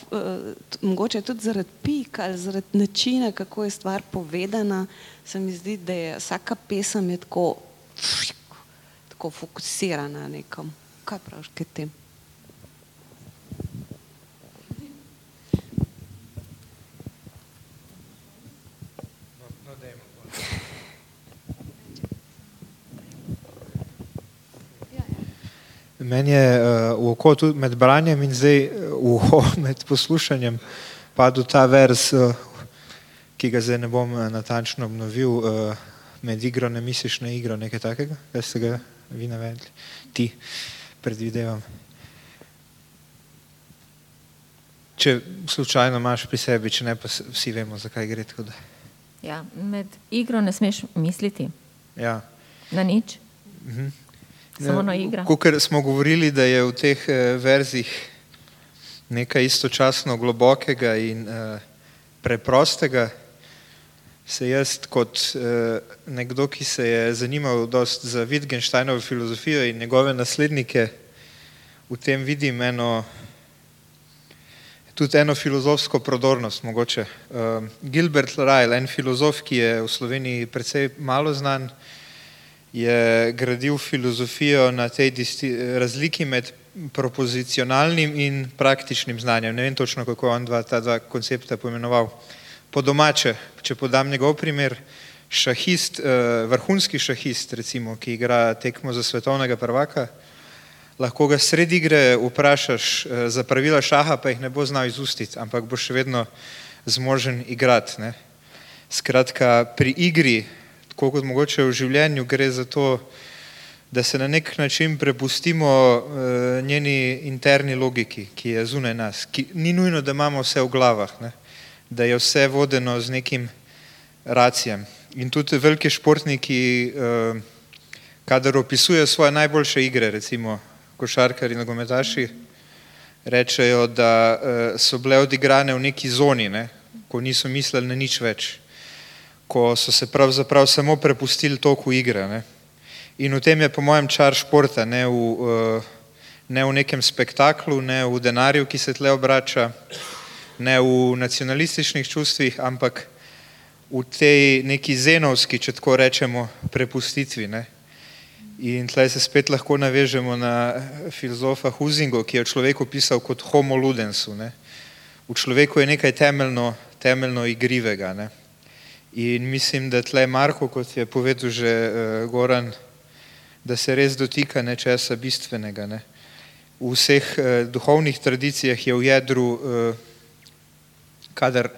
mogoče tudi zaradi pik ali zaradi načina, kako je stvar povedana, se mi zdi, da je vsaka pesem je tako, tako fokusirana nekom. Kaj praviš kaj tem? Meni je uh, v oko tudi med branjem in zdaj eh, v uho med poslušanjem padel ta vers, uh, ki ga zdaj ne bom natančno obnovil, uh, med igro ne misliš na igro, nekaj takega, kaj ste ga vi navedli, ti predvidevam. Če slučajno imaš pri sebi, če ne pa vsi vemo, zakaj gre. tako Da, Ja, med igro ne smeš misliti ja. na nič. Samo na igra. Ker smo govorili, da je v teh eh, verzih nekaj istočasno globokega in eh, preprostega, se jaz kot eh, nekdo, ki se je zanimal dost za Wittgensteinovo filozofijo in njegove naslednike, v tem vidim eno, tudi eno filozofsko prodornost mogoče. Gilbert Ryle, en filozof, ki je v Sloveniji precej malo znan, je gradil filozofijo na tej razliki med propozicionalnim in praktičnim znanjem. Ne vem točno, kako je on dva, ta dva koncepta poimenoval. Po domače, če podam njegov primer, šahist, eh, vrhunski šahist, recimo, ki igra tekmo za svetovnega prvaka, lahko ga sredi igre vprašaš eh, za pravila šaha, pa jih ne bo znal izustiti, ampak bo še vedno zmožen igrati. Ne. Skratka, pri igri, tako kot mogoče v življenju, gre za to, da se na nek način prepustimo uh, njeni interni logiki, ki je zunaj nas. Ki, ni nujno, da imamo vse v glavah, ne? da je vse vodeno z nekim racijem. In tudi veliki športniki, uh, kadar opisujejo svoje najboljše igre, recimo košarkari in nogometaši, rečejo, da uh, so bile odigrane v neki zoni, ne? ko niso mislili na nič več, ko so se pravzaprav samo prepustili toku igre. Ne? In v tem je po mojem čar športa, ne v, uh, ne v nekem spektaklu, ne v denarju, ki se tle obrača, ne v nacionalističnih čustvih, ampak v tej neki zenovski, če tako rečemo, prepustitvi. Ne? In tle se spet lahko navežemo na filozofa Huzingo, ki je človek opisal kot homo ludensu. Ne? V človeku je nekaj temeljno, temeljno igrivega. Ne? In mislim, da tle Marko, kot je povedal že uh, Goran, da se res dotika nečesa bistvenega. Ne. V vseh eh, duhovnih tradicijah je v jedru, eh, kadar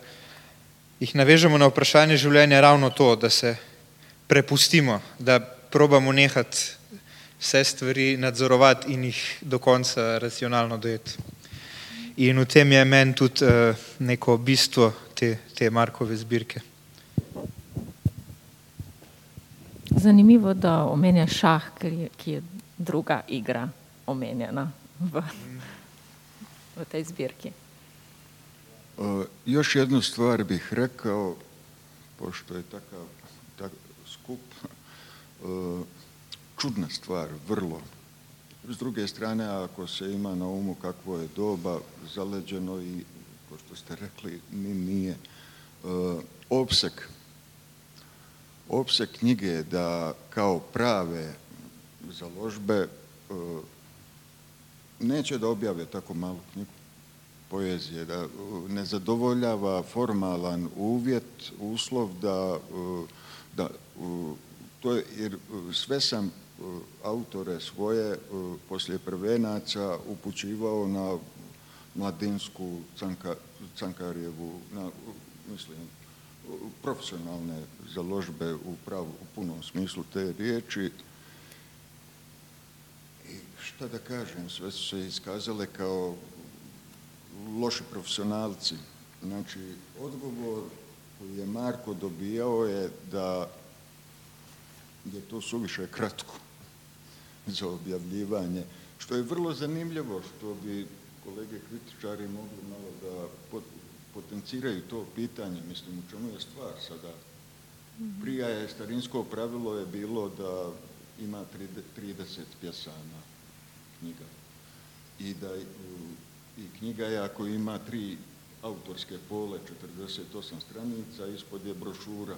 jih navežemo na vprašanje življenja, ravno to, da se prepustimo, da probamo nehati vse stvari nadzorovati in jih do konca racionalno dojeti. In v tem je meni tudi eh, neko bistvo te, te Markove zbirke. Zanimivo, da omenja šah, je, ki je druga igra omenjena v, v tej zbirki. Uh, još jednu stvar bih rekao, pošto je takav tak, skup, uh, čudna stvar, vrlo. S druge strane, ako se ima na umu kakvo je doba zaleđeno i, kao što ste rekli, ni nije. Uh, opsek opseg knjige da kao prave založbe e, neće da objave tako malu knjigu poezije, da e, ne zadovoljava formalan uvjet, uslov da, e, da to je, jer sve sam autore svoje poslije prvenaca upućivao na mladinsku Canka, Cankarjevu, na, mislim, profesionalne založbe u, pravu, u punom smislu te riječi. I šta da kažem, sve su se iskazale kao loši profesionalci. Znači, odgovor koji je Marko dobijao je da je to suviše kratko za objavljivanje, što je vrlo zanimljivo, što bi kolege kritičari mogli malo da potenciraju to pitanje, mislim, u čemu je stvar sada. Prija je starinsko pravilo je bilo da ima 30 pjesama knjiga. I da i knjiga je ako ima tri autorske pole, 48 stranica, ispod je brošura.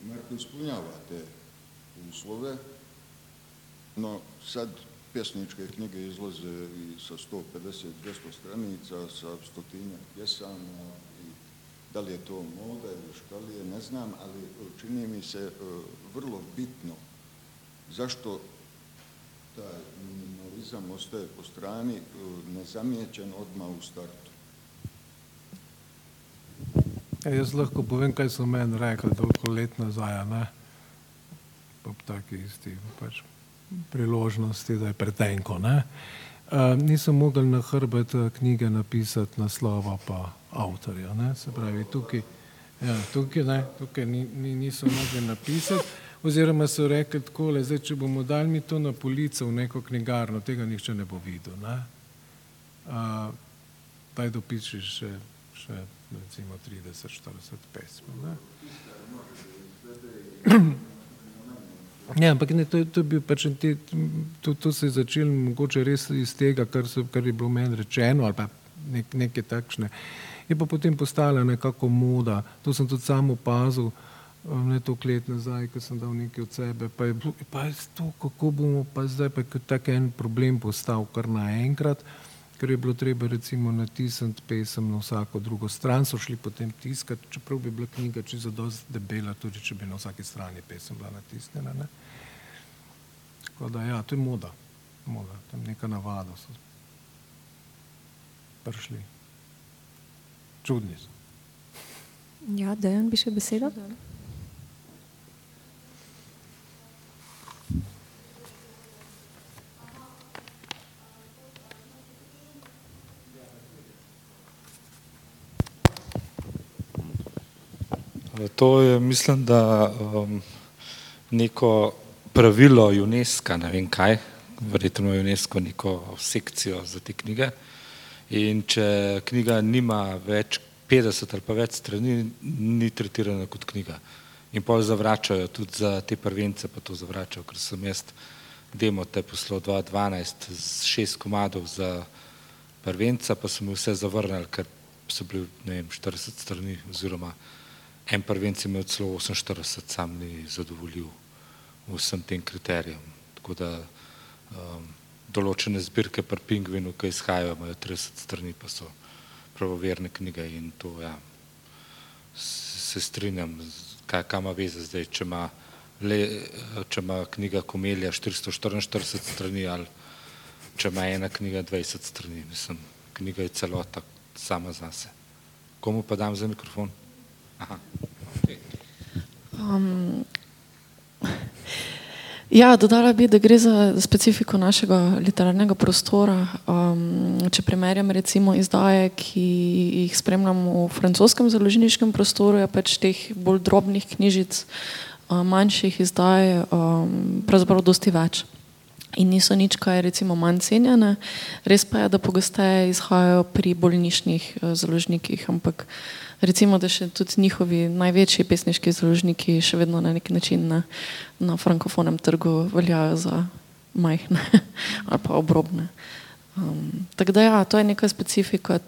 Marko ispunjava te uslove, no sad pjesničke knjige izlaze i sa 150-200 stranica, sa stotinjak pjesama i da li je to moda ili šta li je, ne znam, ali čini mi se vrlo bitno zašto taj minimalizam ostaje po strani nezamijećen odmah u startu. Ja, jaz lahko povem, kaj so meni rekli toliko let nazaj, ne? ob taki isti pač priložnosti, da je pretenko. Ne? Uh, nisem mogel na hrbet knjige napisati naslova pa avtorja. Ne? Se pravi, tukaj, ja, tukaj, ne, tukaj ni, ni, niso mogli napisati, oziroma so rekli takole, zdaj, če bomo dali mi to na polico v neko knjigarno, tega nihče ne bo videl. Ne? Uh, daj dopišiš še, še recimo 30-40 pesmi. Ja, ampak ne, to, to, bil, pač, te, to, to se je začelo mogoče res iz tega, kar, so, kar je bilo meni rečeno, ali pa nek, neke takšne. Je pa potem postala nekako moda. To sem tudi sam opazil, um, ne toliko let nazaj, ko sem dal nekaj od sebe. Pa je, pa je to, kako bomo pa zdaj, pa je tak en problem postal kar naenkrat ker je bilo treba recimo natisniti pesem na vsako drugo stran, so šli potem tiskati, čeprav bi bila knjiga čisto dosti debela, tudi če bi na vsaki strani pesem bila natisnjena. Ne? Tako da ja, to je moda, moda, tam neka navada so prišli. Čudni so. Ja, Dejan bi še besedo? Da. To je, mislim, da um, neko pravilo UNESCO, ne vem kaj, verjetno je UNESCO neko sekcijo za te knjige. In če knjiga nima več 50 ali pa več strani, ni tretirana kot knjiga. In pa zavračajo tudi za te prvence, pa to zavračajo, ker sem jaz demo te poslal 2012 z šest komadov za prvenca, pa so mi vse zavrnili, ker so bili, ne vem, 40 strani oziroma En prvenc je imel celo 48, sam ni zadovoljil vsem tem kriterijem. Tako da um, določene zbirke pri Pingvinu, ki izhajajo, imajo 30 strani, pa so pravoverne knjige in to ja, se strinjam, kaj, kaj ima veze zdaj, če ima le, če ima knjiga Komelja 444 strani ali če ima ena knjiga 20 strani. Mislim, knjiga je celota sama zase. Komu pa dam za mikrofon? Um, ja, dodala bi, da gre za specifiko našega literarnega prostora. Um, če primerjam recimo izdaje, ki jih spremljam v francoskem založniškem prostoru, je pač teh bolj drobnih knjižic, uh, manjših izdaj, um, pravzaprav dosti več. In niso nič, kaj recimo manj cenjene. Res pa je, da pogosteje izhajajo pri bolnišnih uh, založnikih, ampak recimo, da še tudi njihovi največji pesniški založniki še vedno na nek način na, na frankofonem trgu veljajo za majhne ali pa obrobne. Um, tako da ja, to je neka specifika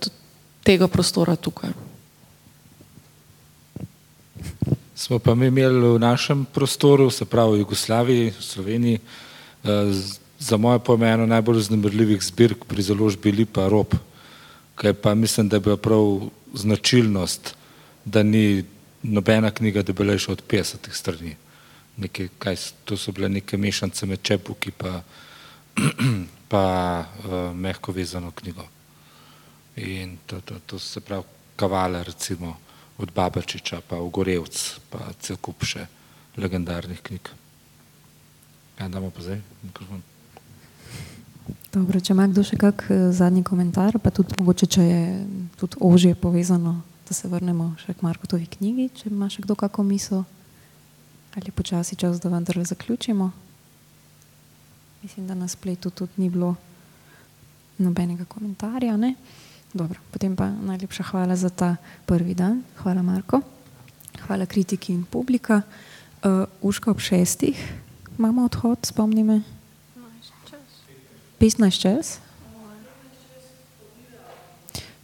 tega prostora tukaj. Smo pa mi imeli v našem prostoru, se pravi v Jugoslaviji, v Sloveniji, za moje pojme eno najbolj vznemirljivih zbirk pri založbi Lipa Rob, kaj pa mislim, da je bila prav značilnost, da ni nobena knjiga debelejša od 50 strani. Neke, kaj, to so bile neke mešance med čepuki pa, pa uh, mehko vezano knjigo. In to, to, to se pravi kavale recimo od Babačiča pa Ugorevc pa cel kup še legendarnih knjig. Ja, damo pa zdaj mikrofon. Dobro, če ima kdo še kak zadnji komentar, pa tudi mogoče, če je tudi ožje povezano, da se vrnemo še k Markotovi knjigi, če ima še kdo kako misel ali počasi čas, da vendarle zaključimo. Mislim, da na spletu tudi ni bilo nobenega komentarja, ne? Dobro, potem pa najlepša hvala za ta prvi dan. Hvala Marko. Hvala kritiki in publika. Uh, Uška ob šestih imamo odhod, spomni me. 15 čas.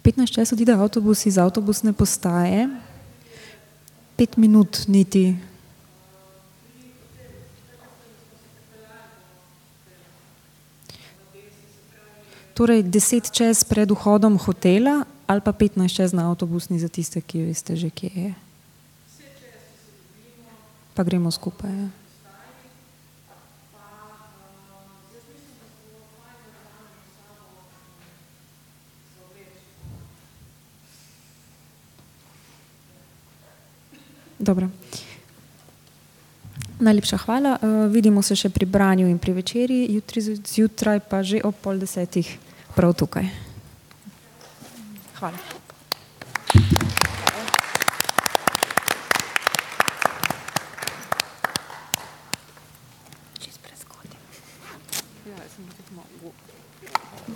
15 čas odide avtobus iz avtobusne postaje, 5 minut niti. Torej 10 čas pred vhodom hotela ali pa 15 čas na avtobusni za tiste, ki veste že, kje je. Pa gremo skupaj. Ja. Dobro. Najlepša hvala. Uh, vidimo se še pri branju in pri večerji, jutri zjutraj pa že ob pol desetih prav tukaj. Hvala.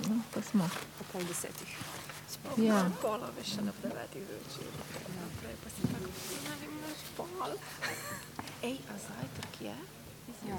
No, pa smo. Po pol desetih. Ja. Pola veš še na devetih zvečer. Naprej pa si tako, ne vem, naš pol. Ej, a zajtrk je? Ja,